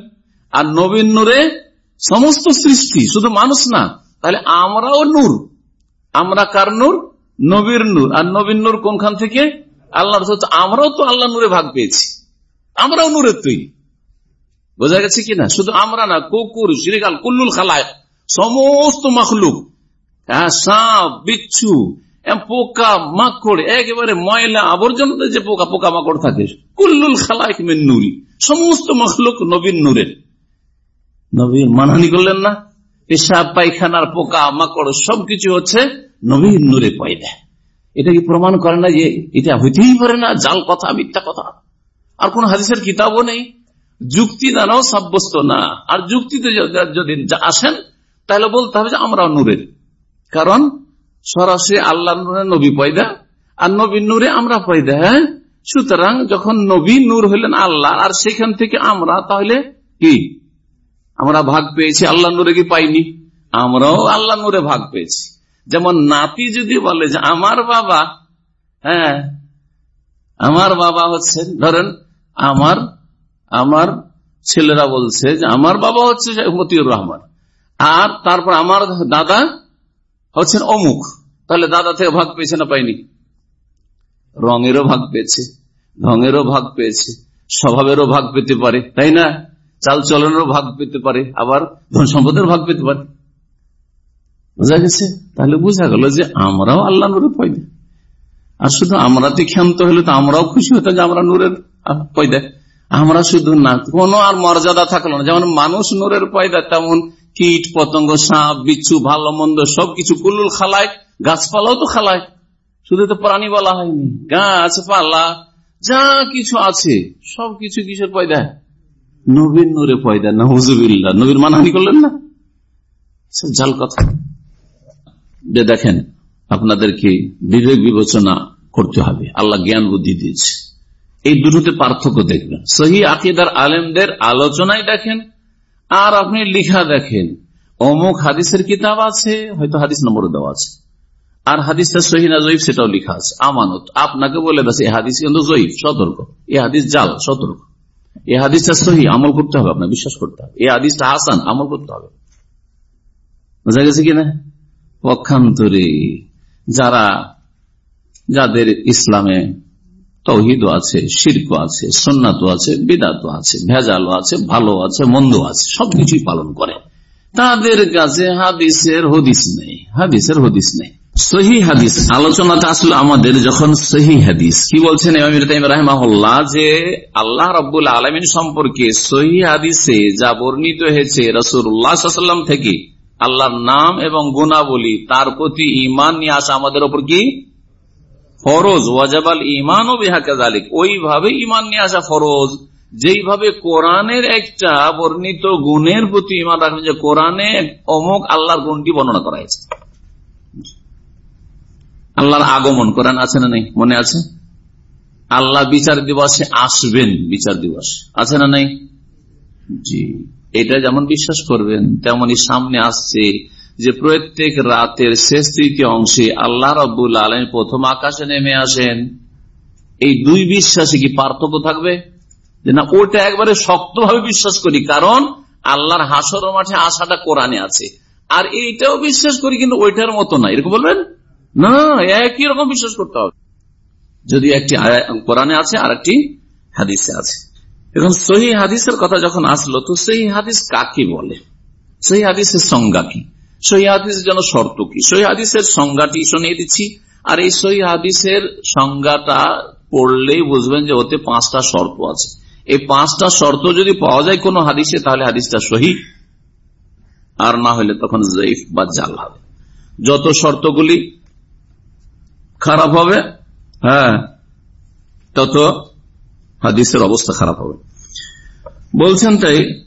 আর নবীন নূরে সমস্ত সৃষ্টি, শুধু মানুষ না, তাহলে আমরাও নূর। আমরা কার নূর? নবীর নূর। আর নবীন নূর কোনখান থেকে? আল্লাহ আমরাও তো আল্লাহ নূরে ভাগ পেয়েছি। আমরাও নূরের তৈরি। বোঝা গেছে কিনা শুধু আমরা না, কুকুর শিরিকাল কুল্লুল খালায় সমস্ত মখলুক। হ্যাঁ সাপ, বিচ্ছু পোকা, মাকড়, একেবারে ময়লা আবর্জনাতে যে পোকা পোকা মাকড় থাকে। কুল্লুল খালাইক মেন নুরি। সমস্ত মখলুক নবীন নূরের। নবীর মানহানি করলেন না। পেশাব, পায়খানার পোকা, মাকড়, সবকিছু হচ্ছে নবীন নূরে পয়দা। এটা কি প্রমাণ করে না যে এটা হইতেই পারে না? জাল কথা, মিথ্যা কথা। আর কোন হাদিসের কিতাবও নেই। যুক্তি দ্বারাও সাব্যস্ত না। আর যুক্তিতে যদি আসেন, তাহলে বলতে হবে যে আমরা নূরের। কারণ সরাসরি আল্লাহ নূরে নবী পয়দা, আর নবী নূরে আমরা পয়দা হ্যাঁ? সুতরাং যখন নবী নূর হলেন আল্লাহ, আর সেখান থেকে আমরা তাহলে কি? আমরা ভাগ পেয়েছি, আল্লাহ নূরে কি পাইনি? আমরাও আল্লাহ নূরে ভাগ পেয়েছি। যেমন নাতি যদি বলে যে আমার বাবা হ্যাঁ আমার বাবা হচ্ছে, ধরেন আমার আমার ছেলেরা বলছে যে আমার বাবা হচ্ছে মতিউর রহমান, আর তারপর আমার দাদা হচ্ছেন অমুক। তাহলে দাদা থেকে ভাগ পেয়েছে না পাইনি? রঙেরও ভাগ পেয়েছে, ঢঙেরও ভাগ পেয়েছে, স্বভাবেরও ভাগ পেতে পারে, তাই না? চাল চলনেরও ভাগ পেতে পারে, আবার ধন সম্পদের ভাগ পেতে পারে। বোঝা গেছে? তাহলে বোঝা গেল যে আমরাও আল্লাহ নুরের পয়দা। আর শুধু আমরাতে ক্ষান্ত হলে তো আমরাও খুশি হতাম যে আমরা নূরের পয়দা। আমরা শুধু না, কোন আর মর্যাদা থাকল না। যেমন মানুষ নূরের পয়দা, তেমন কীট, পতঙ্গ, সাপ, বিচ্ছু ভালো মন্দ সবকিছু কুলুল খালায়, গাছপালাও তো খালায়। শুধু তো প্রাণী বলা হয়নি। গাছপালা যা কিছু আছে, সবকিছু কিসের পয়দা? নবীর নূরে পয়দা না হুজুবিল্লা নবীর মানহানি করলেন না? সব জাল কথা। দেখেন, আপনাদেরকে বিবেক বিবেচনা করতে হবে। আল্লাহ জ্ঞান বুদ্ধি দিয়েছে। এই দুটোতে পার্থক্য দেখবেন। সহি আকিদার আলেমদের আলোচনায় দেখেন আর আপনি লিখা দেখেন। অমুক হাদিসের কিতাব আছে, হয়তো হাদিস নম্বর দেওয়া আছে। আর হাদিসটা সহি না জয়ীফ, সেটাও লিখা আছে। আমানত, আপনাকে বলে দেছে এই হাদিস কিন্তু জয়ীফ, সতর্ক। এই হাদিস জাল, সতর্ক। এই হাদিসটা সহি, আমল করতে হবে আপনার, বিশ্বাস করতে হবে। এই হাদিসটা হাসান, আমল করতে হবে। বোঝা গেছে কিনা? পক্ষান্তরে যারা, যাদের ইসলামে তৌহিদ আছে, শির্ক আছে সন্ন্যাত আছে, বিদাত আছে, ভেজালো আছে, ভালো আছে, মন্দ আছে সবকিছুই পালন করে। তাদের কাছে হাদিসের হদিস নেই, হাদিসের হদিস নেই। সহি হাদিস, আলোচনাটা আসলে আমাদের যখন সহি হাদিস। কি বলছেন যে আল্লাহ রব্বুল আলমিন সম্পর্কে সহি হাদিসে যা বর্ণিত হয়েছে রসুল্লাহাম থেকে, আল্লাহর নাম এবং গুণাবলী, তার প্রতি ইমান নিয়ে আসা আমাদের ওপর কি? ফরজ, ওয়াজাবাল ইমান ও বেহাকালিক ওইভাবে ইমান নিয়ে আসা ফরজ। যেইভাবে কোরআনের একটা বর্ণিত গুণের প্রতি ইমান রাখবেন যে কোরআনে অমুক আল্লাহর গুণটি বর্ণনা করা হয়েছে। আল্লাহর আগমন, কোরআন আছে না নেই? মনে আছে? আল্লাহ বিচার দিবসে আসবেন, বিচার দিবস। আছে না নেই? জি। এটা যেমন বিশ্বাস করবেন তেমনই সামনে আসছে। যে প্রত্যেক রাতের শেষ তৃতীয় অংশে আল্লাহ রব্বুল আলম প্রথম আকাশে নেমে আসেন। এই দুই বিশ্বাসে কি পার্থক্য থাকবে? যে না, ওটা একবারে শক্তভাবে বিশ্বাস করি, কারণ আল্লাহর হাসর মাঠে আসাটা কোরআনে আছে। আর এইটাও বিশ্বাস করি, কিন্তু ওইটার মতো না। এরকম বলবেন? না একই রকম বিশ্বাস করতে হবে। যদি একটি কোরআনে আছে আর একটি হাদিসে আছে। এখন সহি হাদিসের কথা যখন আসলো, তো সেই হাদিস কাকে বলে? সেই হাদিসের সংজ্ঞা কি? সহি হাদিসের জন্য শর্ত কি? সহি হাদিসের সংজ্ঞাটি শুনিয়ে দিচ্ছি। আর এই সহি হাদিসের সংজ্ঞাটা পড়লেই বুঝবেন যে ওতে পাঁচটা শর্ত আছে। এই পাঁচটা শর্ত যদি পাওয়া যায় কোন হাদিসে, তাহলে হাদিসটা সহি। আর না হলে তখন জয়ীফ বা জাল হবে। যত শর্তগুলি খারাপ হবে হ্যাঁ তত হাদিসের অবস্থা খারাপ হবে। বলছেন তাই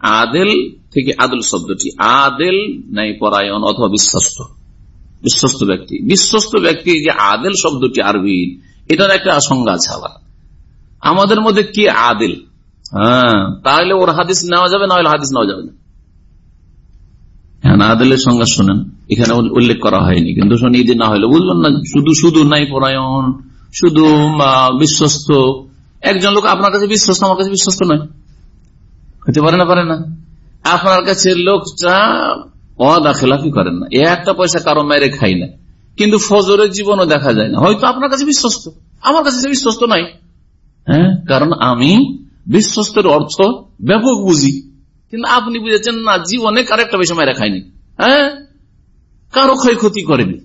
আদেল থেকে আদল শব্দটি, আদেল নাই পরায়ণ অথবা বিশ্বস্ত। বিশ্বস্ত ব্যক্তি। বিশ্বস্ত ব্যক্তি যে আদেল শব্দটি আরবি, এটার একটা সংজ্ঞা আছে আবার। আমাদের মধ্যে কি আদেল? হ্যাঁ তাহলে ওর হাদিস নেওয়া যাবে না হলে হাদিস নেওয়া যাবে না। হ্যাঁ আদেলের সংজ্ঞা শোনেন। এখানে উল্লেখ করা হয়নি, কিন্তু শুনি যে না হলে বুঝবেন না, শুধু শুধু নাই পরায়ণ, শুধু বিশ্বস্ত। একজন লোক আপনার কাছে বিশ্বস্ত, আমার কাছে বিশ্বস্ত নয়। হতে পারে না পারে না। আপনার কাছে লোকটা অদা খেলাফি করেন না। একটা পয়সা কারও মেরে খাই না। কিন্তু ফজরের জীবনও দেখা যায় না। হয়তো আপনার কাছে বিশ্বস্ত। আমার কাছে বিশ্বস্ত নাই। হ্যাঁ? কারণ আমি বিশ্বস্তের অর্থ ব্যাপক বুঝি। কিন্তু আপনি বুঝেছেন না, জীবনে কারও একটা পয়সা মেরে খায়নি। হ্যাঁ? কারও ক্ষয়ক্ষতি করেনি।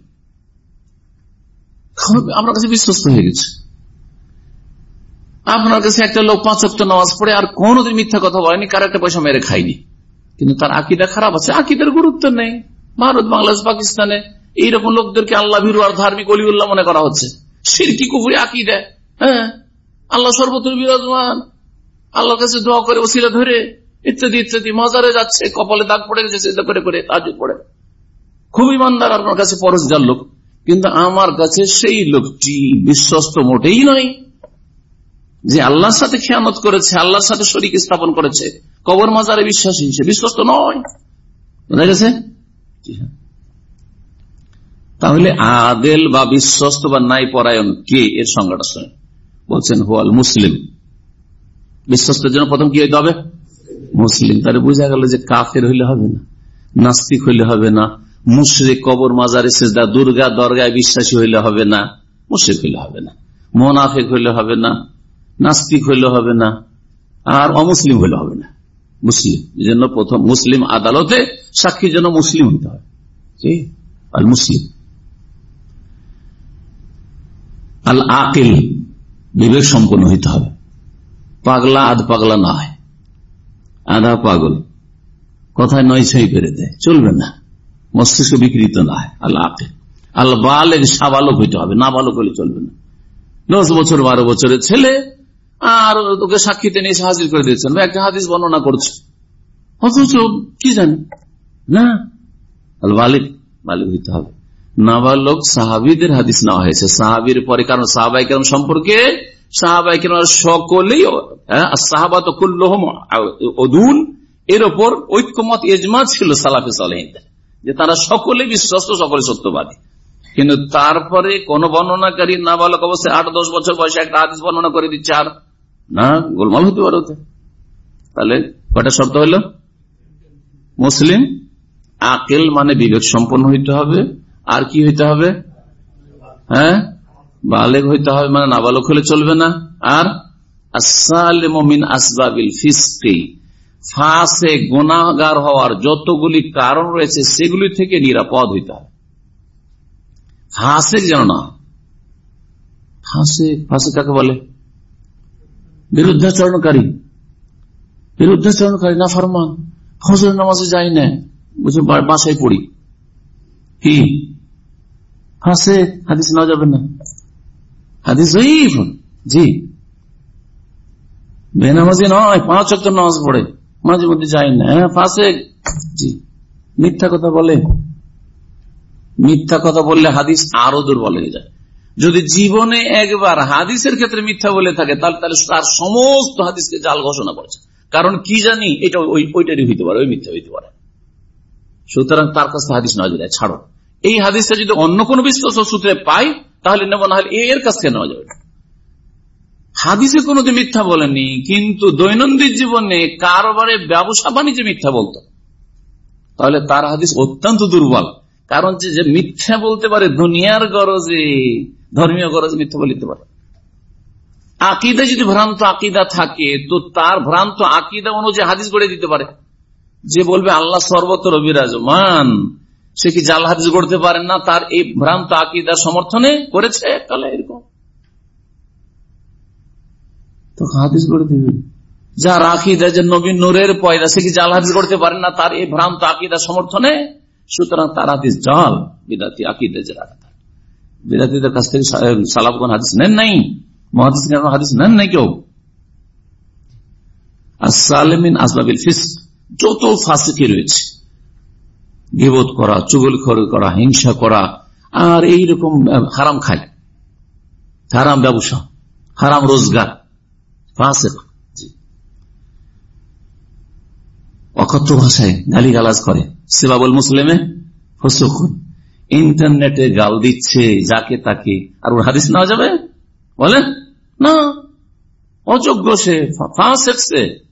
আপনার কাছে বিশ্বস্ত হয়ে গেছে। আপনার কাছে একটা লোক পাঁচ অক্ট নামাজ পড়ে আর কোনদিন মিথ্যা কথা বলেনি, কার একটা পয়সা মেরে খায়নি। কিন্তু তার আকিদা খারাপ আছে, আকিদের গুরুত্ব নেই। ভারত, বাংলাদেশ, পাকিস্তানে এইরকম লোকদেরকে আল্লাহ ভিরু আর ধার্মিক অলিউল্লাহ মনে করা হচ্ছে। সিরকি কুপুরি আকিদা হ্যাঁ? আল্লাহ সর্বত্র বিরাজমান। আল্লাহর কাছে দোয়া করে ওসিলা ধরে, ইত্যাদি ইত্যাদি। মজারে যাচ্ছে, কপালে দাগ পড়ে গেছে সেটা করে করে তাজ পড়ে। খুব ইমানদার আপনার কাছে পরশ যার লোক। কিন্তু আমার কাছে সেই লোকটি বিশ্বস্ত মোটেই নয়। যে আল্লাহর সাথে খেয়ানত করেছে, আল্লাহর সাথে শরীর স্থাপন করেছে। কবর মাজারে বিশ্বাসী, সে বিশ্বস্ত নয়। বোঝা গেছে? তাহলে আদেল বা বিশ্বস্ত বা নাই পরায়ণ কে? এর সংজ্ঞাটা শুনে বলছেন, হোয়াল মুসলিম। বিশ্বস্তের জন্য প্রথম কি হইতে হবে? মুসলিম। তাহলে বোঝা গেল যে কাফের হইলে হবে না, নাস্তিক হইলে হবে না, মুশরিক কবর মাজারে সেজদা, দুর্গা দরগায় বিশ্বাসী হইলে হবে না, মুশরিক হইলে হবে না, মোনাফেক হইলে হবে না নাস্তিক হইলে হবে না, আর অমুসলিম হইলে হবে না। মুসলিম, এই জন্য প্রথম মুসলিম আদালতে সাক্ষীর জন্য মুসলিম হইতে হবে আল মুসলিম। আল আকিল বিবেক সম্পন্ন হইতে হবে। পাগলা আধ পাগলা না হয় আধা পাগল। কথায় নয় ছয় দেয়। চলবে না। মস্তিষ্ক বিকৃত না হয় আল্লাহ আকিল। আল বালেক সাবালক হইতে হবে। না বালক হলে চলবে না। দশ বছর, বারো বছরের ছেলে আর তোকে সাক্ষীতে নিয়ে হাজির করে দিয়েছেন। একটা হাদিস বর্ণনা করছে। অথচ কি জানি? না? বালিক বালিক হইতে হবে। নাবালক সাহাবিদের হাদিস নেওয়া হয়েছে। সাহাবির পরে কারণ সাহাবাই কেরম সম্পর্কে সাহাবাই কেরম সকলেই সাহাবাত অদুন এর ওপর ঐক্যমত এজমা ছিল সালাফি সালহিনদের, যে তারা সকলে বিশ্বস্ত সকলে সত্যবাদী। কিন্তু তারপরে কোন বর্ণনাকারী নাবালক অবস্থায় আট দশ বছর বয়সে একটা হাদিস বর্ণনা করে দিচ্ছে, আর না, গোলমাল হতে পারে তাহলে কয়টা শর্ত হইল মুসলিম। আকেল মানে বিবেক সম্পন্ন হইতে হবে। আর কি হইতে হবে? হ্যাঁ? বালেক হইতে হবে মানে নাবালক হলে চলবে না। আর আসবাবিল গোনাগার হওয়ার যতগুলি কারণ রয়েছে, সেগুলি থেকে নিরাপদ হইতে হবে। ফাঁসে যেন না ফাঁসে ফাঁসে কাকে বলে? বিরুদ্ধাচরণকারী বিরুদ্ধাচরণকারী না ফরমান ফজর নামাজে যাই না? বুঝে বাসায় পড়ি কি? ফাঁসে হাদিস নেওয়া যাবে না হাদিস জি। বেনামাজি নয় পাঁচ অক্ট নামাজ পড়ে মাঝে মধ্যে যাই না? হ্যাঁ ফাঁসে জি। মিথ্যা কথা বলে। মিথ্যা কথা বললে হাদিস আরও দুর্বল হয়ে যায়। যদি জীবনে একবার হাদিসের ক্ষেত্রে মিথ্যা বলে থাকে, তাহলে তাহলে তার সমস্ত হাদিসকে জাল ঘোষণা করেছে। কারণ কি জানি, এটা ওইটারই হইতে পারে, ওই মিথ্যা হইতে পারে। সুতরাং তার কাছে হাদিস নেওয়া যায় ছাড়ো। এই হাদিসটা যদি অন্য কোন বিশ্বস্ত সূত্রে পাই তাহলে নেব না এর কাছ থেকে নেওয়া যাবে। হাদিসে কোনোদিন মিথ্যা বলেনি কিন্তু দৈনন্দিন জীবনে কারবারে ব্যবসা বাণিজ্যে মিথ্যা বলতো। তাহলে তার হাদিস অত্যন্ত দুর্বল। কারণ যে মিথ্যা বলতে পারে, দুনিয়ার গরজে, ধর্মীয় গরজে মিথ্যা বলিতে পারে। আকিদা যদি ভ্রান্ত আকিদা থাকে, তো তার ভ্রান্ত আকিদা অনুযায়ী হাদিস গড়ে দিতে পারে। যে বলবে, আল্লাহ সর্বত্র বিরাজমান সে কি জাল হাদিস গড়তে পারেন না? তার এই ভ্রান্ত আকিদার সমর্থনে করেছে তাহলে এরকম। যার আকিদা যে নবীন নূরের পয়দা সে কি জাল হাদিস গড়তে পারেন না? তার এই ভ্রান্ত আকিদার সমর্থনে সুতরাং তার হাদিস জাল, বিদাতি আকিদা যে বিদাতিদের কাছ থেকে সালাফগণ হাদিস নেন নাই? মহাদিস হাদিস নেন নাই কেউ? যত ফাঁসিকে রয়েছে করা চুগল করা, হিংসা করা, আর এইরকম হারাম খায়। হারাম ব্যবসা, হারাম রোজগার অকথ্য ভাষায় গালি গালাজ করে। সেবাবল মুসলিমে ফসুকুন। ইন্টারনেটে গাল দিচ্ছে, যাকে তাকে। আর ওর হাদিস নেওয়া যাবে? বলেন? না। অযোগ্য সে ফাঁসেক সে।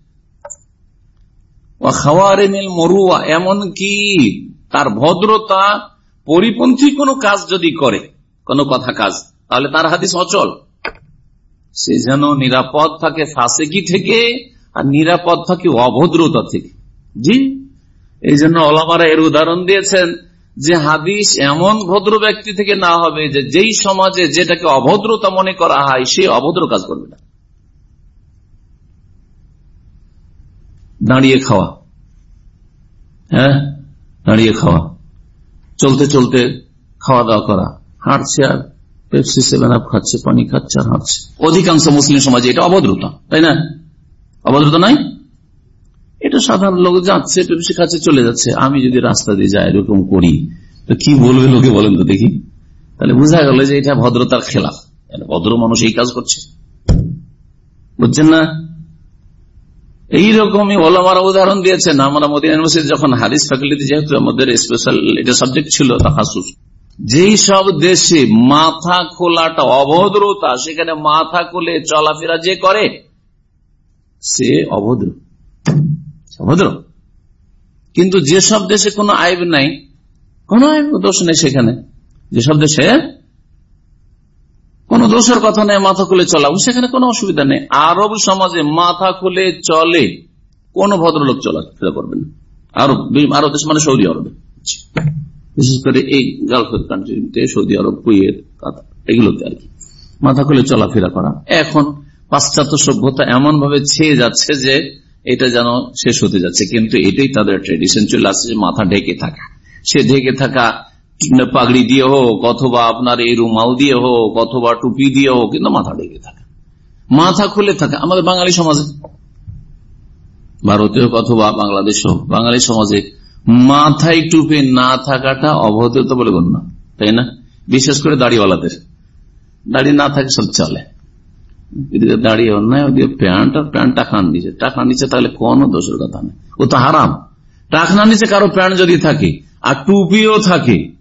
মরুয়া, এমনকি তার ভদ্রতা পরিপন্থী কোনো কাজ যদি করে, কোন কথা কাজ, তাহলে তার হাদিস অচল। সে যেন নিরাপদ থাকে থেকে, আর নিরাপদ থাকে, অভদ্রতা থেকে। জি? এই জন্য অলামারা এর উদাহরণ দিয়েছেন যে হাদিস এমন ভদ্র ব্যক্তি থেকে না হবে যে যেই সমাজে যেটাকে অভদ্রতা মনে করা হয়, সে অভদ্র কাজ করবে না। দাঁড়িয়ে খাওয়া। হ্যাঁ? দাঁড়িয়ে খাওয়া। চলতে চলতে খাওয়া দাওয়া করা। হাঁটছে আর পেপসি সেভেন আপ খাচ্ছে, পানি খাচ্ছে আর হাঁটছে। অধিকাংশ মুসলিম সমাজে এটা অভদ্রতা, তাই না? অভদ্রতা নাই? এটা সাধারণ লোক যাচ্ছে পেপসি খাচ্ছে চলে যাচ্ছে। আমি যদি রাস্তা দিয়ে যাই, এরকম করি, তো কি বলবে লোকে বলেন তো দেখি। তাহলে বোঝা গেল যে এটা ভদ্রতার খেলাফ ভদ্র মানুষ এই কাজ করছে। বুঝছেন না? এইরকমই ওলামারা উদাহরণ দিয়েছেন। আমরা মোদী ইউনিভার্সিটি যখন হাদিস ফ্যাকাল্টি যেহেতু আমাদের স্পেশাল এটা সাবজেক্ট ছিল তাহাসুস যেই সব দেশে মাথা খোলাটা অভদ্রতা, সেখানে মাথা খুলে চলাফেরা যে করে, সে অভদ্র। অভদ্র কিন্তু যেসব দেশে কোনো আইব নাই, কোন দোষ নেই সেখানে। যেসব দেশে কোন দোষের কথা নেই, মাথা খুলে চলা সেখানে কোনো অসুবিধা নেই। আরব সমাজে মাথা খুলে চলে, কোন ভদ্রলোক চলাফেরা করবেন আরব আরব দেশ মানে সৌদি আরবে। বিশেষ করে এই গালফ কান্ট্রিতে সৌদি আরব, কুয়েত এগুলোতে আর কি। মাথা খুলে চলাফেরা করা। এখন পাশ্চাত্য সভ্যতা এমন ভাবে ছেয়ে যাচ্ছে যে এটা যেন শেষ হতে যাচ্ছে। কিন্তু এটাই তাদের ট্রেডিশন চলে আসছে যে মাথা ঢেকে থাকা। সে ঢেকে থাকা পাগড়ি দিয়ে হোক অথবা আপনার এই রুমাল দিয়ে হোক অথবা টুপি দিয়ে হোক, কিন্তু মাথা ঢেকে থাকা। মাথা খুলে থাকা। আমাদের বাঙালি সমাজে, ভারতীয় হোক অথবা বাংলাদেশ হোক, বাঙালি সমাজে মাথায় টুপি না থাকাটা অভদ্রতা বলে গণ্য। তাই না? বিশেষ করে দাড়িওয়ালাদের। দাড়ি না থাকে সব চলে। এদিকে দাঁড়িয়ে অন্যায় ওদিকে প্যান্ট আর প্যান্ট টাকার নিচে টাকার নিচে তাহলে কোনো দোষের কথা নেই ও তো হারাম। টাকনার নিচে কারও প্যান্ট যদি থাকে, আর টুপিও থাকে,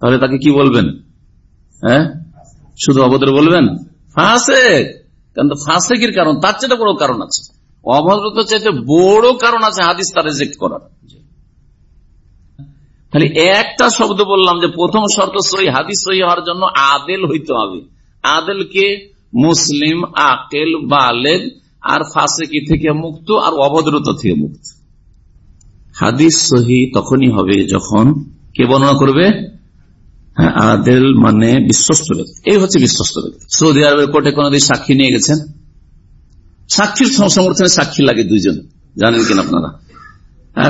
তাহলে তাকে কি বলবেন? হ্যাঁ? শুধু অভদ্র বলবেন? ফাঁসে কারণ ফাঁসেকের কারণ, তার চেয়ে বড় কারণ আছে। অভদ্রতা চাইতে বড় কারণ আছে হাদিস তার রেজেক্ট করার। খালি একটা শব্দ বললাম যে প্রথম শর্ত সই হাদিস সই হওয়ার জন্য আদেল হইতে হবে। আদেলকে মুসলিম আকেল বালেগ আর ফাঁসেকি থেকে মুক্ত আর অভদ্রতা থেকে মুক্ত। হাদিস সহি তখনই হবে যখন কে বর্ণনা করবে? হ্যাঁ, আদেল মানে বিশ্বস্ত ব্যক্তি। এই হচ্ছে বিশ্বস্ত ব্যক্তি। সৌদি আরবের কোর্টে কোনদিন সাক্ষী নিয়ে গেছেন? সাক্ষীর সমর্থনে সাক্ষী লাগে দুইজন। জানেন কিনা আপনারা?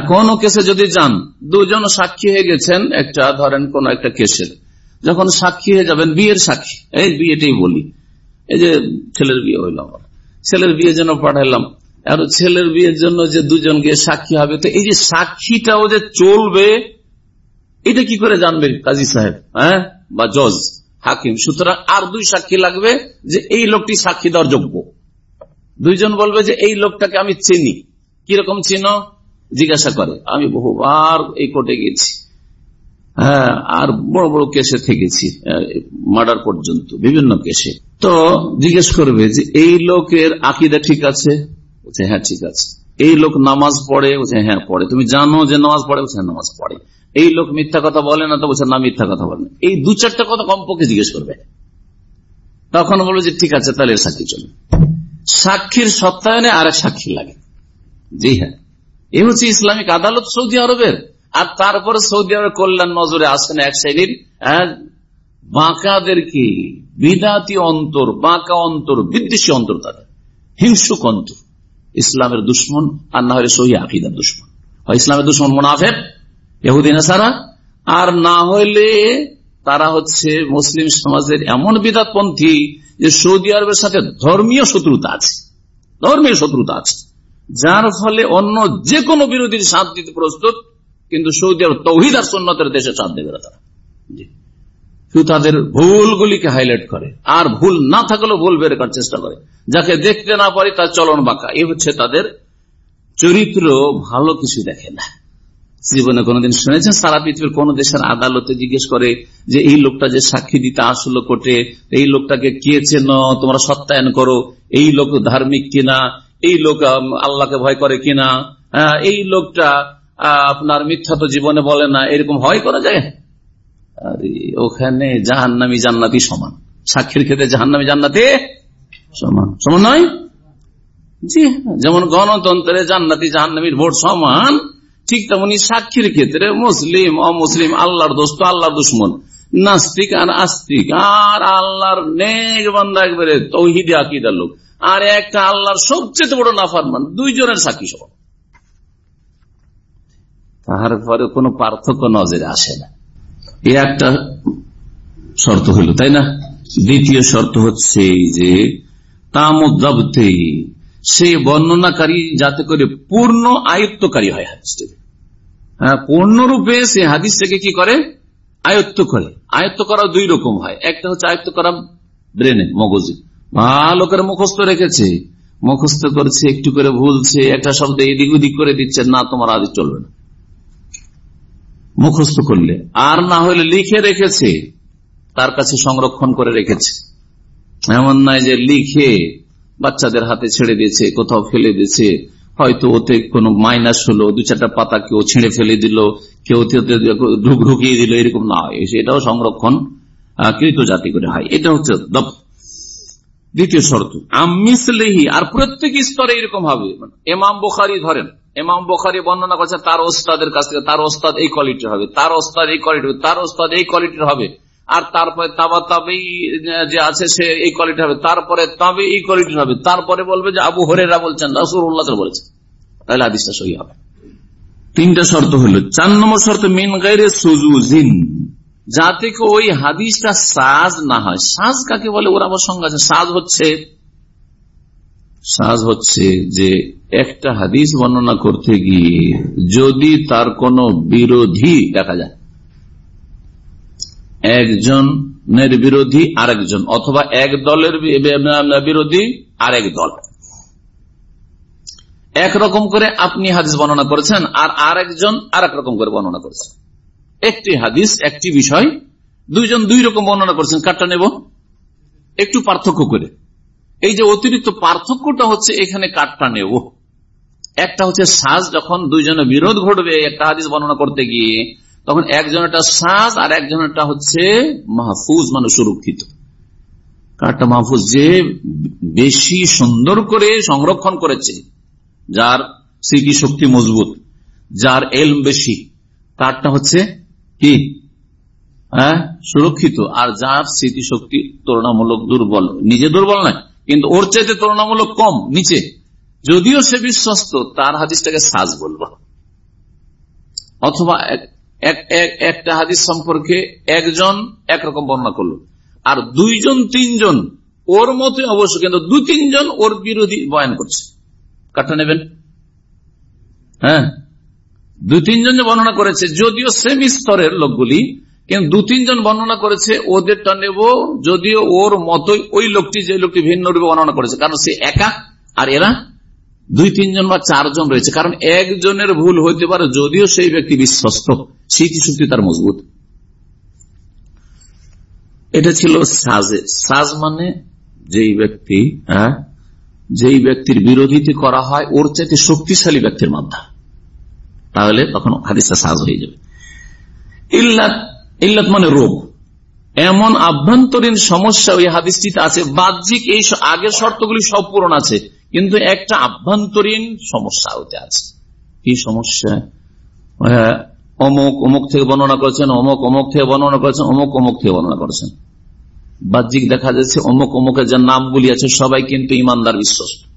কোন কেসে যদি যান দুজন সাক্ষী হয়ে গেছেন একটা ধরেন কোন একটা কেসের। যখন সাক্ষী হয়ে যাবেন বিয়ের সাক্ষী। এই বিয়েটাই বলি। এই যে ছেলের বিয়ে হইল। আমার ছেলের বিয়ের জন্য পাঠাইলাম। আর ছেলের বিয়ের জন্য যে দুজন গিয়ে সাক্ষী হবে, তো এই যে সাক্ষীটাও যে চলবে, এটা কি করে জানবে কাজী সাহেব? হ্যাঁ? বা জজ, হাকিম। সুতরাং আর দুই সাক্ষী লাগবে যে এই লোকটি সাক্ষী দেওয়ার যোগ্য। দুইজন বলবে যে এই লোকটাকে আমি চিনি। কীরকম চিন জিজ্ঞাসা করে, আমি বহুবার এই কোর্টে গেছি হ্যাঁ আর বড় বড় কেসে থেকেছি মার্ডার পর্যন্ত বিভিন্ন কেসে। তো জিজ্ঞেস করবে যে এই লোকের আকিদা ঠিক আছে? বলছে হ্যাঁ ঠিক আছে। এই লোক নামাজ পড়ে? বলছে হ্যাঁ পড়ে। তুমি জানো যে নামাজ পড়ে? বলছে হ্যাঁ, নামাজ পড়ে। এই লোক মিথ্যা কথা বলে না তো? বলছে না মিথ্যা কথা বলে না। এই দু চারটা কথা কমপক্ষে জিজ্ঞেস করবে। তখন বলব যে ঠিক আছে তাহলে সাক্ষী চলবে সাক্ষীর সত্যায়নে আরেক সাক্ষী লাগে। জি হ্যাঁ। এই হচ্ছে ইসলামিক আদালত সৌদি আরবের। আর তারপরে সৌদি আরবের কল্যাণ নজরে আসেন এক শ্রেণির বাঁকাদেরকে বিদাতি অন্তর, বাঁকা অন্তর, বিদ্বেষী অন্তর তাদের। হিংসুক অন্তর। ইসলামের দুশ্মন, আর না হলে সহি আকিদার দুশ্মন। হয় ইসলামের দুশ্মন মোনাফের এহুদিন সারা আর না হইলে তারা হচ্ছে মুসলিম সমাজের এমন বিদাতপন্থী যে সৌদি আরবের সাথে ধর্মীয় শত্রুতা আছে। ধর্মীয় শত্রুতা আছে। যার ফলে অন্য যে কোনো বিরোধীর সাথ দিতে প্রস্তুত কিন্তু সৌদি আরব তৌহিদ আর সন্ন্যতের দেশে সাথ দেবে তারা। শুধু তাদের ভুলগুলিকে হাইলাইট করে। আর ভুল না থাকলেও ভুল বের করার চেষ্টা করে। যাকে দেখতে না পারি তার চলন বাঁকা। এ হচ্ছে তাদের চরিত্র ভালো কিছু দেখে না। জীবনে কোনদিন শুনেছেন? সারা পৃথিবীর কোন দেশের আদালতে জিজ্ঞেস করে যে, এই লোকটা যে সাক্ষী দিতে আসলো কোর্টে, এই লোকটাকে কে চেন? তোমরা সত্যায়ন করো। এই লোক ধার্মিক কিনা? এই লোক আল্লাহকে ভয় করে কিনা? এই লোকটা আপনার মিথ্যা তো জীবনে বলে না, এরকম ভয় করা যায় আরে, ওখানে জাহান্নামি জান্নাতি সমান। সাক্ষীর ক্ষেত্রে জাহান্নামি জান্নাতি সমান। সমান নয়? জি, যেমন গণতন্ত্রে জান্নাতি জাহান্নামির ভোট সমান, ঠিক তেমনি সাক্ষীর ক্ষেত্রে মুসলিম, অমুসলিম, আল্লাহর দোস্ত, আল্লাহর দুশ্মন, নাস্তিক আর আস্তিক, আর আল্লাহর নেক বান্ধা একবারে তৌহিদি আকিদার লোক। আর একটা আল্লাহর সবচেয়ে বড় নাফারমান, দুইজনের সাক্ষী সমান। তারপরে কোন পার্থক্য নজরে আসে না। এ একটা শর্ত হইল, তাই না? দ্বিতীয় শর্ত হচ্ছে যে তামদ্দাবতে সে বর্ণনাকারী যাতে করে পূর্ণ আয়ত্তকারী হয় হাদিসটাকে হ্যাঁ পূর্ণরূপে সে হাদিসটাকে কি করে? আয়ত্ত করে। আয়ত্ত করা দুই রকম হয়। একটা হচ্ছে আয়ত্ত করা ব্রেনে, মগজে। ভালো করে মুখস্থ রেখেছে, মুখস্থ করছে, একটু করে ভুলছে, একটা শব্দ এদিক ওদিক করে দিচ্ছে, না, তোমার আদি চলবে না। মুখস্থ করলে। আর না হলে লিখে রেখেছে, তার কাছে সংরক্ষণ করে রেখেছে। এমন নয় যে লিখে বাচ্চাদের হাতে ছেড়ে দিয়েছে, কোথাও ফেলে দিয়েছে। হয়তো ওতে কোনো মাইনাস হলো, দু চারটা পাতা কেউ ছেড়ে ফেলে দিল, কেউ ঢুকিয়ে দিল, এরকম না হয়। এটাও সংরক্ষণ কৃত জাতি করে হয়। এটা হচ্ছে দ্বিতীয় শর্ত আর প্রত্যেক স্তরে এরকম হবে। এমাম বোখারি ধরেন এমাম বোখারি বর্ণনা করছে, তার ওস্তাদের কাছ থেকে, তার ওস্তাদ এই কোয়ালিটির হবে, তার ওস্তাদ এই কোয়ালিটি তার ওস্তাদ এই কোয়ালিটির হবে। আর তারপরে তাবা তাবেই যে আছে, সে এই কোয়ালিটি হবে। তারপরে তবে এই কোয়ালিটির হবে। তারপরে বলবে যে আবু হরেরা বলছেন রাসুর বলেছেন। তাহলে আদিসটা সহি হবে। তিনটা শর্ত হলো, চার নম্বর শর্ত, মিন গাইরে সুজুজিন। যাতে ওই হাদিসটা সাজ না হয়। সাজ কাকে বলে? ওর আবার সঙ্গে আছে। সাজ হচ্ছে সাজ হচ্ছে যে একটা হাদিস বর্ণনা করতে গিয়ে যদি তার কোন বিরোধী দেখা যায়, একজনের বিরোধী আরেকজন, অথবা এক দলের বিরোধী আরেক দল। একরকম করে আপনি হাদিস বর্ণনা করেছেন আর আরেকজন আর রকম করে বর্ণনা করেছেন একটি হাদিস, একটি বিষয়, দুইজন দুই রকম বর্ণনা করেছেন। কারটা নেব? একটু পার্থক্য করে। এই যে অতিরিক্ত পার্থক্যটা হচ্ছে এখানে কাঠটা নেব। একটা হচ্ছে সাজ, যখন দুইজনের বিরোধ ঘটবে, একটা হাদিস বর্ণনা করতে গিয়ে, তখন একজনেরটা সাজ আর একজনেরটা হচ্ছে মাহফুজ মানে সুরক্ষিত। কাঠটা মাহফুজ যে বেশি সুন্দর করে সংরক্ষণ করেছে, যার স্মৃতি শক্তি মজবুত, যার এলম বেশি তারটা হচ্ছে কি? হ্যাঁ সুরক্ষিত। আর যার স্মৃতিশক্তি তুলনামূলক দুর্বল, নিজে দুর্বল নয় কিন্তু ওর চাইতে তুলনামূলক কম, নিচে। যদিও সে বিশ্বস্ত, তার হাদিসটাকে সাজ বলব। অথবা একটা হাদিস সম্পর্কে একজন একরকম বর্ণনা করল। আর দুইজন, তিনজন, ওর মতে অবশ্য, কিন্তু দু তিনজন ওর বিরোধী বয়ান করছে। কাঠটা নেবেন? হ্যাঁ? দু তিনজন যে বর্ণনা করেছে, যদিও সেম স্তরের লোকগুলি কিন্তু দু, তিনজন বর্ণনা করেছে, ওদেরটা নেব যদিও ওর মতোই ওই লোকটি যে লোকটি ভিন্ন রূপে বর্ণনা করেছে, কারণ সে একা আর এরা দুই, তিনজন বা চারজন রয়েছে, কারণ একজনের ভুল হইতে পারে যদিও সেই ব্যক্তি বিশ্বস্ত, স্মৃতিশক্তি তার মজবুত। এটা ছিল সাজে। সাজ মানে যেই ব্যক্তি হ্যাঁ যেই ব্যক্তির বিরোধিতা করা হয়, ওর চাইতে শক্তিশালী ব্যক্তির মাধ্যমে। তাহলে তখন হাদিসটা সাজ হয়ে যাবে। ইল্লাত মানে রোগ। এমন আভ্যন্তরীণ সমস্যা ওই হাদিসটিতে আছে, বাহ্যিক এই আগের শর্তগুলি সব পূরণ আছে, কিন্তু একটা আভ্যন্তরীণ সমস্যা হতে আছে। কি সমস্যা? অমুক অমুক থেকে বর্ণনা করেছেন, অমুক অমুক থেকে বর্ণনা করেছেন, অমুক অমুক থেকে বর্ণনা করেছেন। বাহ্যিক দেখা যাচ্ছে অমুক, অমুকের যে নামগুলি আছে, সবাই কিন্তু ইমানদার বিশ্বাস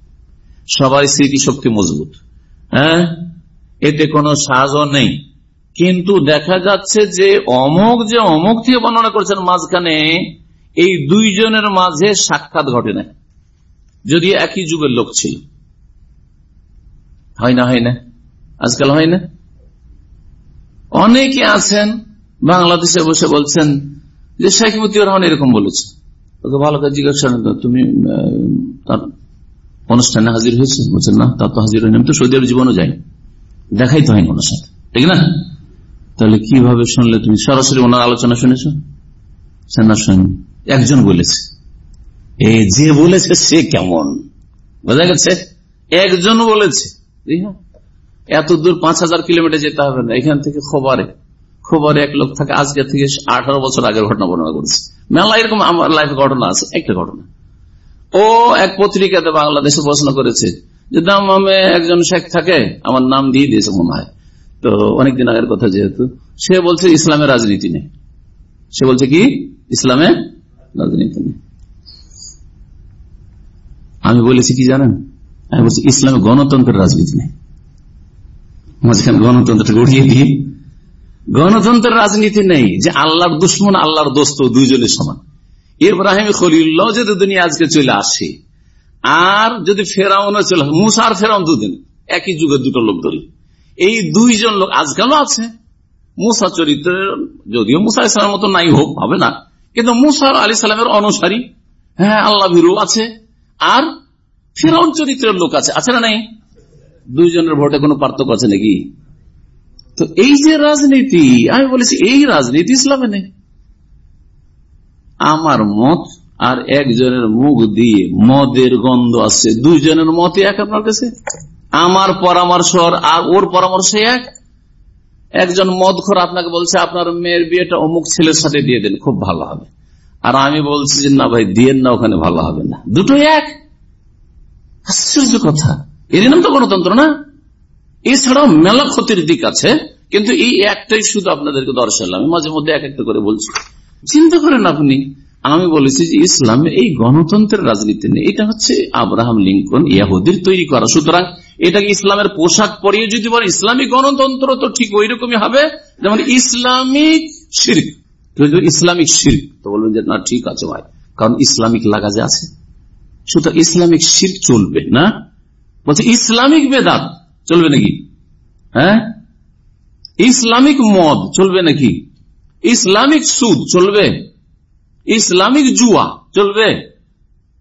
সবাই স্মৃতিশক্তি মজবুত। হ্যাঁ? এতে কোনো সাহায্য নেই। কিন্তু দেখা যাচ্ছে যে অমুক যে অমুক থেকে বর্ণনা করেছেন মাঝখানে, এই দুইজনের মাঝে সাক্ষাৎ ঘটে না যদি একই যুগের লোক ছিল। হয় না হয় না? আজকাল হয় না? অনেকে আছেন, বাংলাদেশে বসে বলছেন যে শেখ মুতিউর রহমান এরকম বলেছে। ওকে ভালো করে জিজ্ঞাসা তুমি তার অনুষ্ঠানে হাজির হয়েছে? বলছেন, না, তা তো হাজির হয়নি, আমি তো সৌদি আরব জীবনও যাই দেখাই তো হয়নি ওনার সাথে। ঠিক না? তাহলে কীভাবে শুনলে তুমি? সরাসরি ওনার আলোচনা শুনেছ? না শুনি একজন বলেছে। এ যে বলেছে সে কেমন? বোঝা গেছে? একজন বলেছে। এত দূর পাঁচ হাজার কিলোমিটার যেতে হবে না, এখান থেকে খবরে। খবরে এক লোক থাকে, আজকে থেকে আঠারো বছর আগের ঘটনা বর্ণনা করেছে। মেলা এরকম আমার লাইফ ঘটনা আছে, একটা ঘটনা। ও এক পত্রিকাতে বাংলাদেশে প্রশ্ন করেছে, যে দাম একজন শেখ থাকে, আমার নাম দিয়ে দিয়েছে মনে হয়। তো অনেকদিন আগের কথা যেহেতু, সে বলছে ইসলামের রাজনীতি নেই। সে বলছে কি? ইসলামে রাজনীতি নেই। আমি বলেছি কি জানেন? আমি বলছি ইসলামে গণতন্ত্রের রাজনীতি নেই। মাঝখানে গণতন্ত্রটা গড়িয়ে দিয়ে, গণতন্ত্রের রাজনীতি নেই যে আল্লাহর দুশ্মন, আল্লাহর দোস্ত দুইজনের সমান। ইব্রাহিম খলিল্লাহ যদি দুনিয়া আজকে চলে আসে, আর যদি ফেরাউনও চলে মুসা আর দুদিন, একই যুগের দুটো লোক ধরি এই দুইজন লোক আজকালও আছে। মুসা চরিত্রের যদিও মুসা ইসলামের মতো নাই হোক, হবে না। কিন্তু মুসা আলি সালামের অনুসারী হ্যাঁ আল্লাহ ভিরু আছে। আর ফেরাউন চরিত্রের লোক আছে। আছে না নাই? দুইজনের ভোটে কোনো পার্থক্য আছে নাকি? তো এই যে রাজনীতি, আমি বলেছি এই রাজনীতি ইসলামে নেই। আমার মত আর একজনের মুখ দিয়ে মদের গন্ধ আছে দুইজনের মতে এক আপনার কাছে? আমার পরামর্শ আর ওর পরামর্শ এক, একজন মদ খোর আপনাকে বলছে, আপনার মেয়ের বিয়েটা অমুক ছেলের সাথে দিয়ে দেন, খুব ভালো হবে। আর আমি বলছি যে, না ভাই, দিয়েন না, ওখানে ভালো হবে না। দুটো এক। আশ্চর্য কথা। এর নাম তো গণতন্ত্র না? এছাড়াও মেলা ক্ষতির দিক আছে, কিন্তু এই একটাই শুধু আপনাদেরকে দর্শালাম। মাঝে মধ্যে এক একটা করে বলছি। চিন্তা করেন আপনি, আমি বলেছি যে ইসলামে এই গণতন্ত্রের রাজনীতি নেই। এটা হচ্ছে আব্রাহাম লিঙ্কন, ইয়াহুদির তৈরি করা। সুতরাং এটাকে ইসলামের পোশাক পরিয়ে যদি বলে ইসলামিক গণতন্ত্র তো ঠিক ওই রকমই হবে, যেমন ইসলামিক শির্ক। ইসলামিক শির্ক, তো বলবেন যে, না, ঠিক আছে ভাই, কারণ ইসলামিক লাগা যে আছে। সুতরাং ইসলামিক শির্ক চলবে না। বলছে, ইসলামিক বেদাত চলবে নাকি? হ্যাঁ? ইসলামিক মদ চলবে নাকি? ইসলামিক সুদ চলবে? ইসলামিক জুয়া চলবে?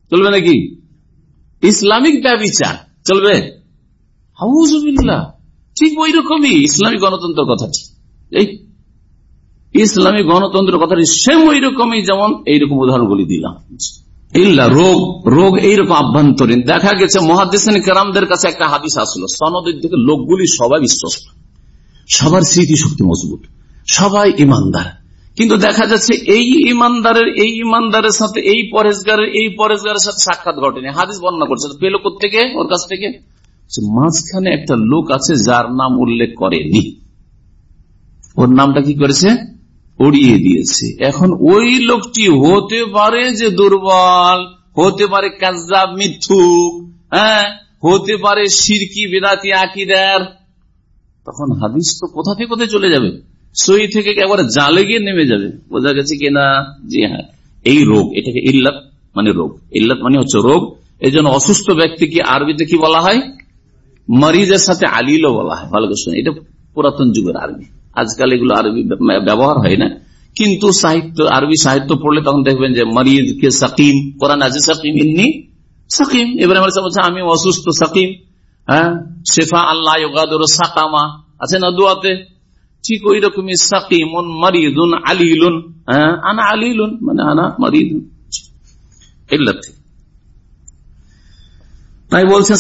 চলবে নাকি? ইসলামিক ব্যবচার চলবে? ঠিক ওই রকমই ইসলামিক গণতন্ত্র কথাটি। এই ইসলামী গণতন্ত্র কথাটি সেম ওই রকমই যেমন এইরকম উদাহরণগুলি দিলাম। ইল্লা রোগ রোগ এইরকম আভ্যন্তরীণ। দেখা গেছে মহাদিসিন কেরামদের কাছে একটা হাদিস আসলো। সনদের লোকগুলি সবাই বিশ্বস্ত। সবার স্মৃতিশক্তি মজবুত। সবাই ইমানদার। কিন্তু দেখা যাচ্ছে এই ইমানদারের এই ইমানদারের সাথে, এই পরেশগারের এই পরেশগারের সাথে সাক্ষাৎ ঘটেনি। হাদিস বর্ণনা করছে। পেল থেকে, ওর কাছ থেকে মাঝখানে একটা লোক আছে যার নাম উল্লেখ করেনি। ওর নামটা কি করেছে? উড়িয়ে দিয়েছে। এখন ওই লোকটি হতে পারে যে দুর্বল, হতে পারে কাজাব মিথ্যুক হ্যাঁ? হতে পারে সিরকি বেদাতি আকিদার। তখন হাদিস তো কোথা থেকে কোথায় চলে যাবে? সই থেকে একবারে জালে গিয়ে নেমে যাবে? বোঝা গেছে কিনা জি হ্যাঁ। এই রোগ, এটাকে ইল্লাত মানে রোগ। ইল্লাত মানে হচ্ছে রোগ। এই অসুস্থ ব্যক্তিকে আরবিতে কি বলা হয়? মরিজের সাথে আলিলও বলা হয়, ভালো করে এটা পুরাতন যুগের আরবি। আজকাল এগুলো আরবি ব্যবহার হয় না। কিন্তু সাহিত্য, আরবি সাহিত্য পড়লে তখন দেখবেন যে মরিদ কে সাকিম, কোরআন আছে সাকিম, ইন্নি সাকিম। এবারে বলছে, আমি অসুস্থ সাকিম। হ্যাঁ? শেফা আল্লাহ সাকামা। আছে না দোয়াতে? ঠিক ওই রকমই সাকিমুন মারিদুন আলিলুন। হ্যাঁ? আনা আলিলুন। মানে আনা মারিদুন ইল্লাতে তাই বলছেন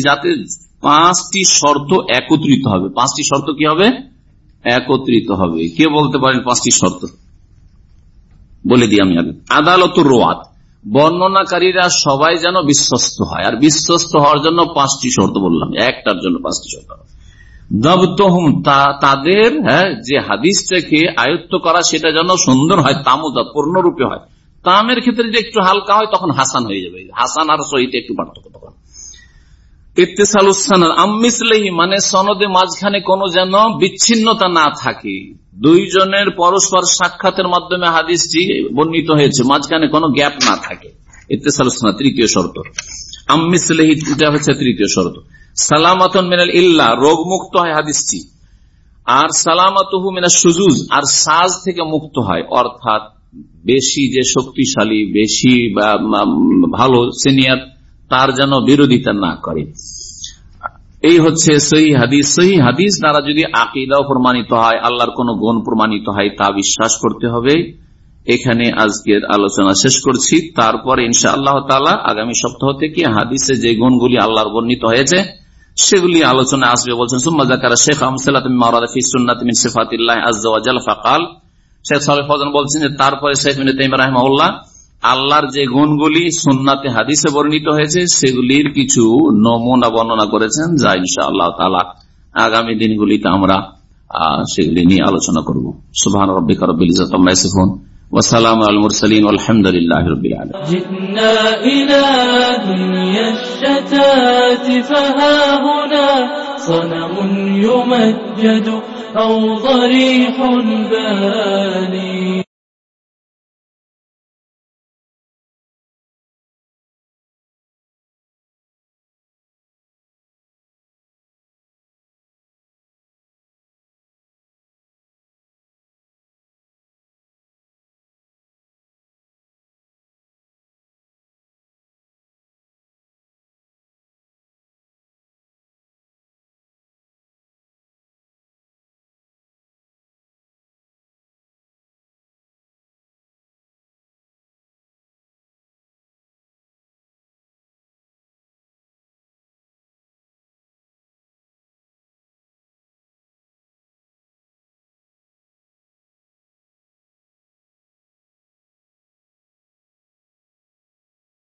যাতে পাঁচটি শর্ত একত্রিত হবে। পাঁচটি শর্ত কি হবে? একত্রিত হবে। কে বলতে পারেন পাঁচটি শর্ত? বলে দিই আমি আগে। আদালত রোয়াত। বর্ণনাকারীরা সবাই যেন বিশ্বস্ত হয়। আর বিশ্বস্ত হওয়ার জন্য পাঁচটি শর্ত বললাম। একটার জন্য পাঁচটি শর্ত। দবতহম তাদের হ্যাঁ যে হাদিসটাকে আয়ত্ত করা, সেটা যেন সুন্দর হয়, তামুদা, পূর্ণরূপে হয়। তামের ক্ষেত্রে যে একটু হালকা হয়, তখন হাসান হয়ে যাবে। হাসান আর সহিতে একটু পার্থক্য তখন। মানে সনদে মাঝখানে কোন যেন বিচ্ছিন্নতা না থাকে। দুইজনের পরস্পর সাক্ষাতের মাধ্যমে হাদিসটি বর্ণিত হয়েছে, মাঝখানে কোনো গ্যাপ না থাকে। ইত্তেসালুসানা তৃতীয় শর্ত। আম্মিসলেহি এটা হচ্ছে তৃতীয় শর্ত। সালামাতন মিনাল ইল্লা রোগ মুক্ত হয় হাদিসটি। আর সালামাতহু মিনা সুজুজ, আর সাজ থেকে মুক্ত হয়, অর্থাৎ বেশি যে শক্তিশালী, বেশি বা ভালো সিনিয়র, তার যেন বিরোধিতা না করে। এই হচ্ছে সহি হাদিস। সহি হাদিস দ্বারা যদি আকিদাও প্রমাণিত হয়, আল্লাহর কোন গুণ প্রমাণিত হয়, তা বিশ্বাস করতে হবে। এখানে আজকের আলোচনা শেষ করছি। তারপর ইনশা আল্লাহ তালা আগামী সপ্তাহ থেকে হাদিসে যে গুণগুলি আল্লাহর বর্ণিত হয়েছে, সেগুলি আলোচনা আসবে বলছেন সুম্মাজাকারা শেখ আহমসাল্লাহ ফাকাল শেখ সাল বলছেন যে তারপরে শেখ মিন রাহমাউল্লাহ আল্লাহর যে গুণগুলি সুন্নাতে হাদিসে বর্ণিত হয়েছে সেগুলির কিছু নমুনা বর্ণনা করেছেন যা ইনশা আল্লাহ তালা আগামী দিনগুলিতে আমরা সেগুলি নিয়ে আলোচনা করব সুবাহ রব্বিকা রব্বিল ইজাতমাইসিফুন وسلام على المرسلين والحمد لله رب العالمين جئنا إلى دنيا الشتات فها هنا صنم يمجد أو ضريح باني.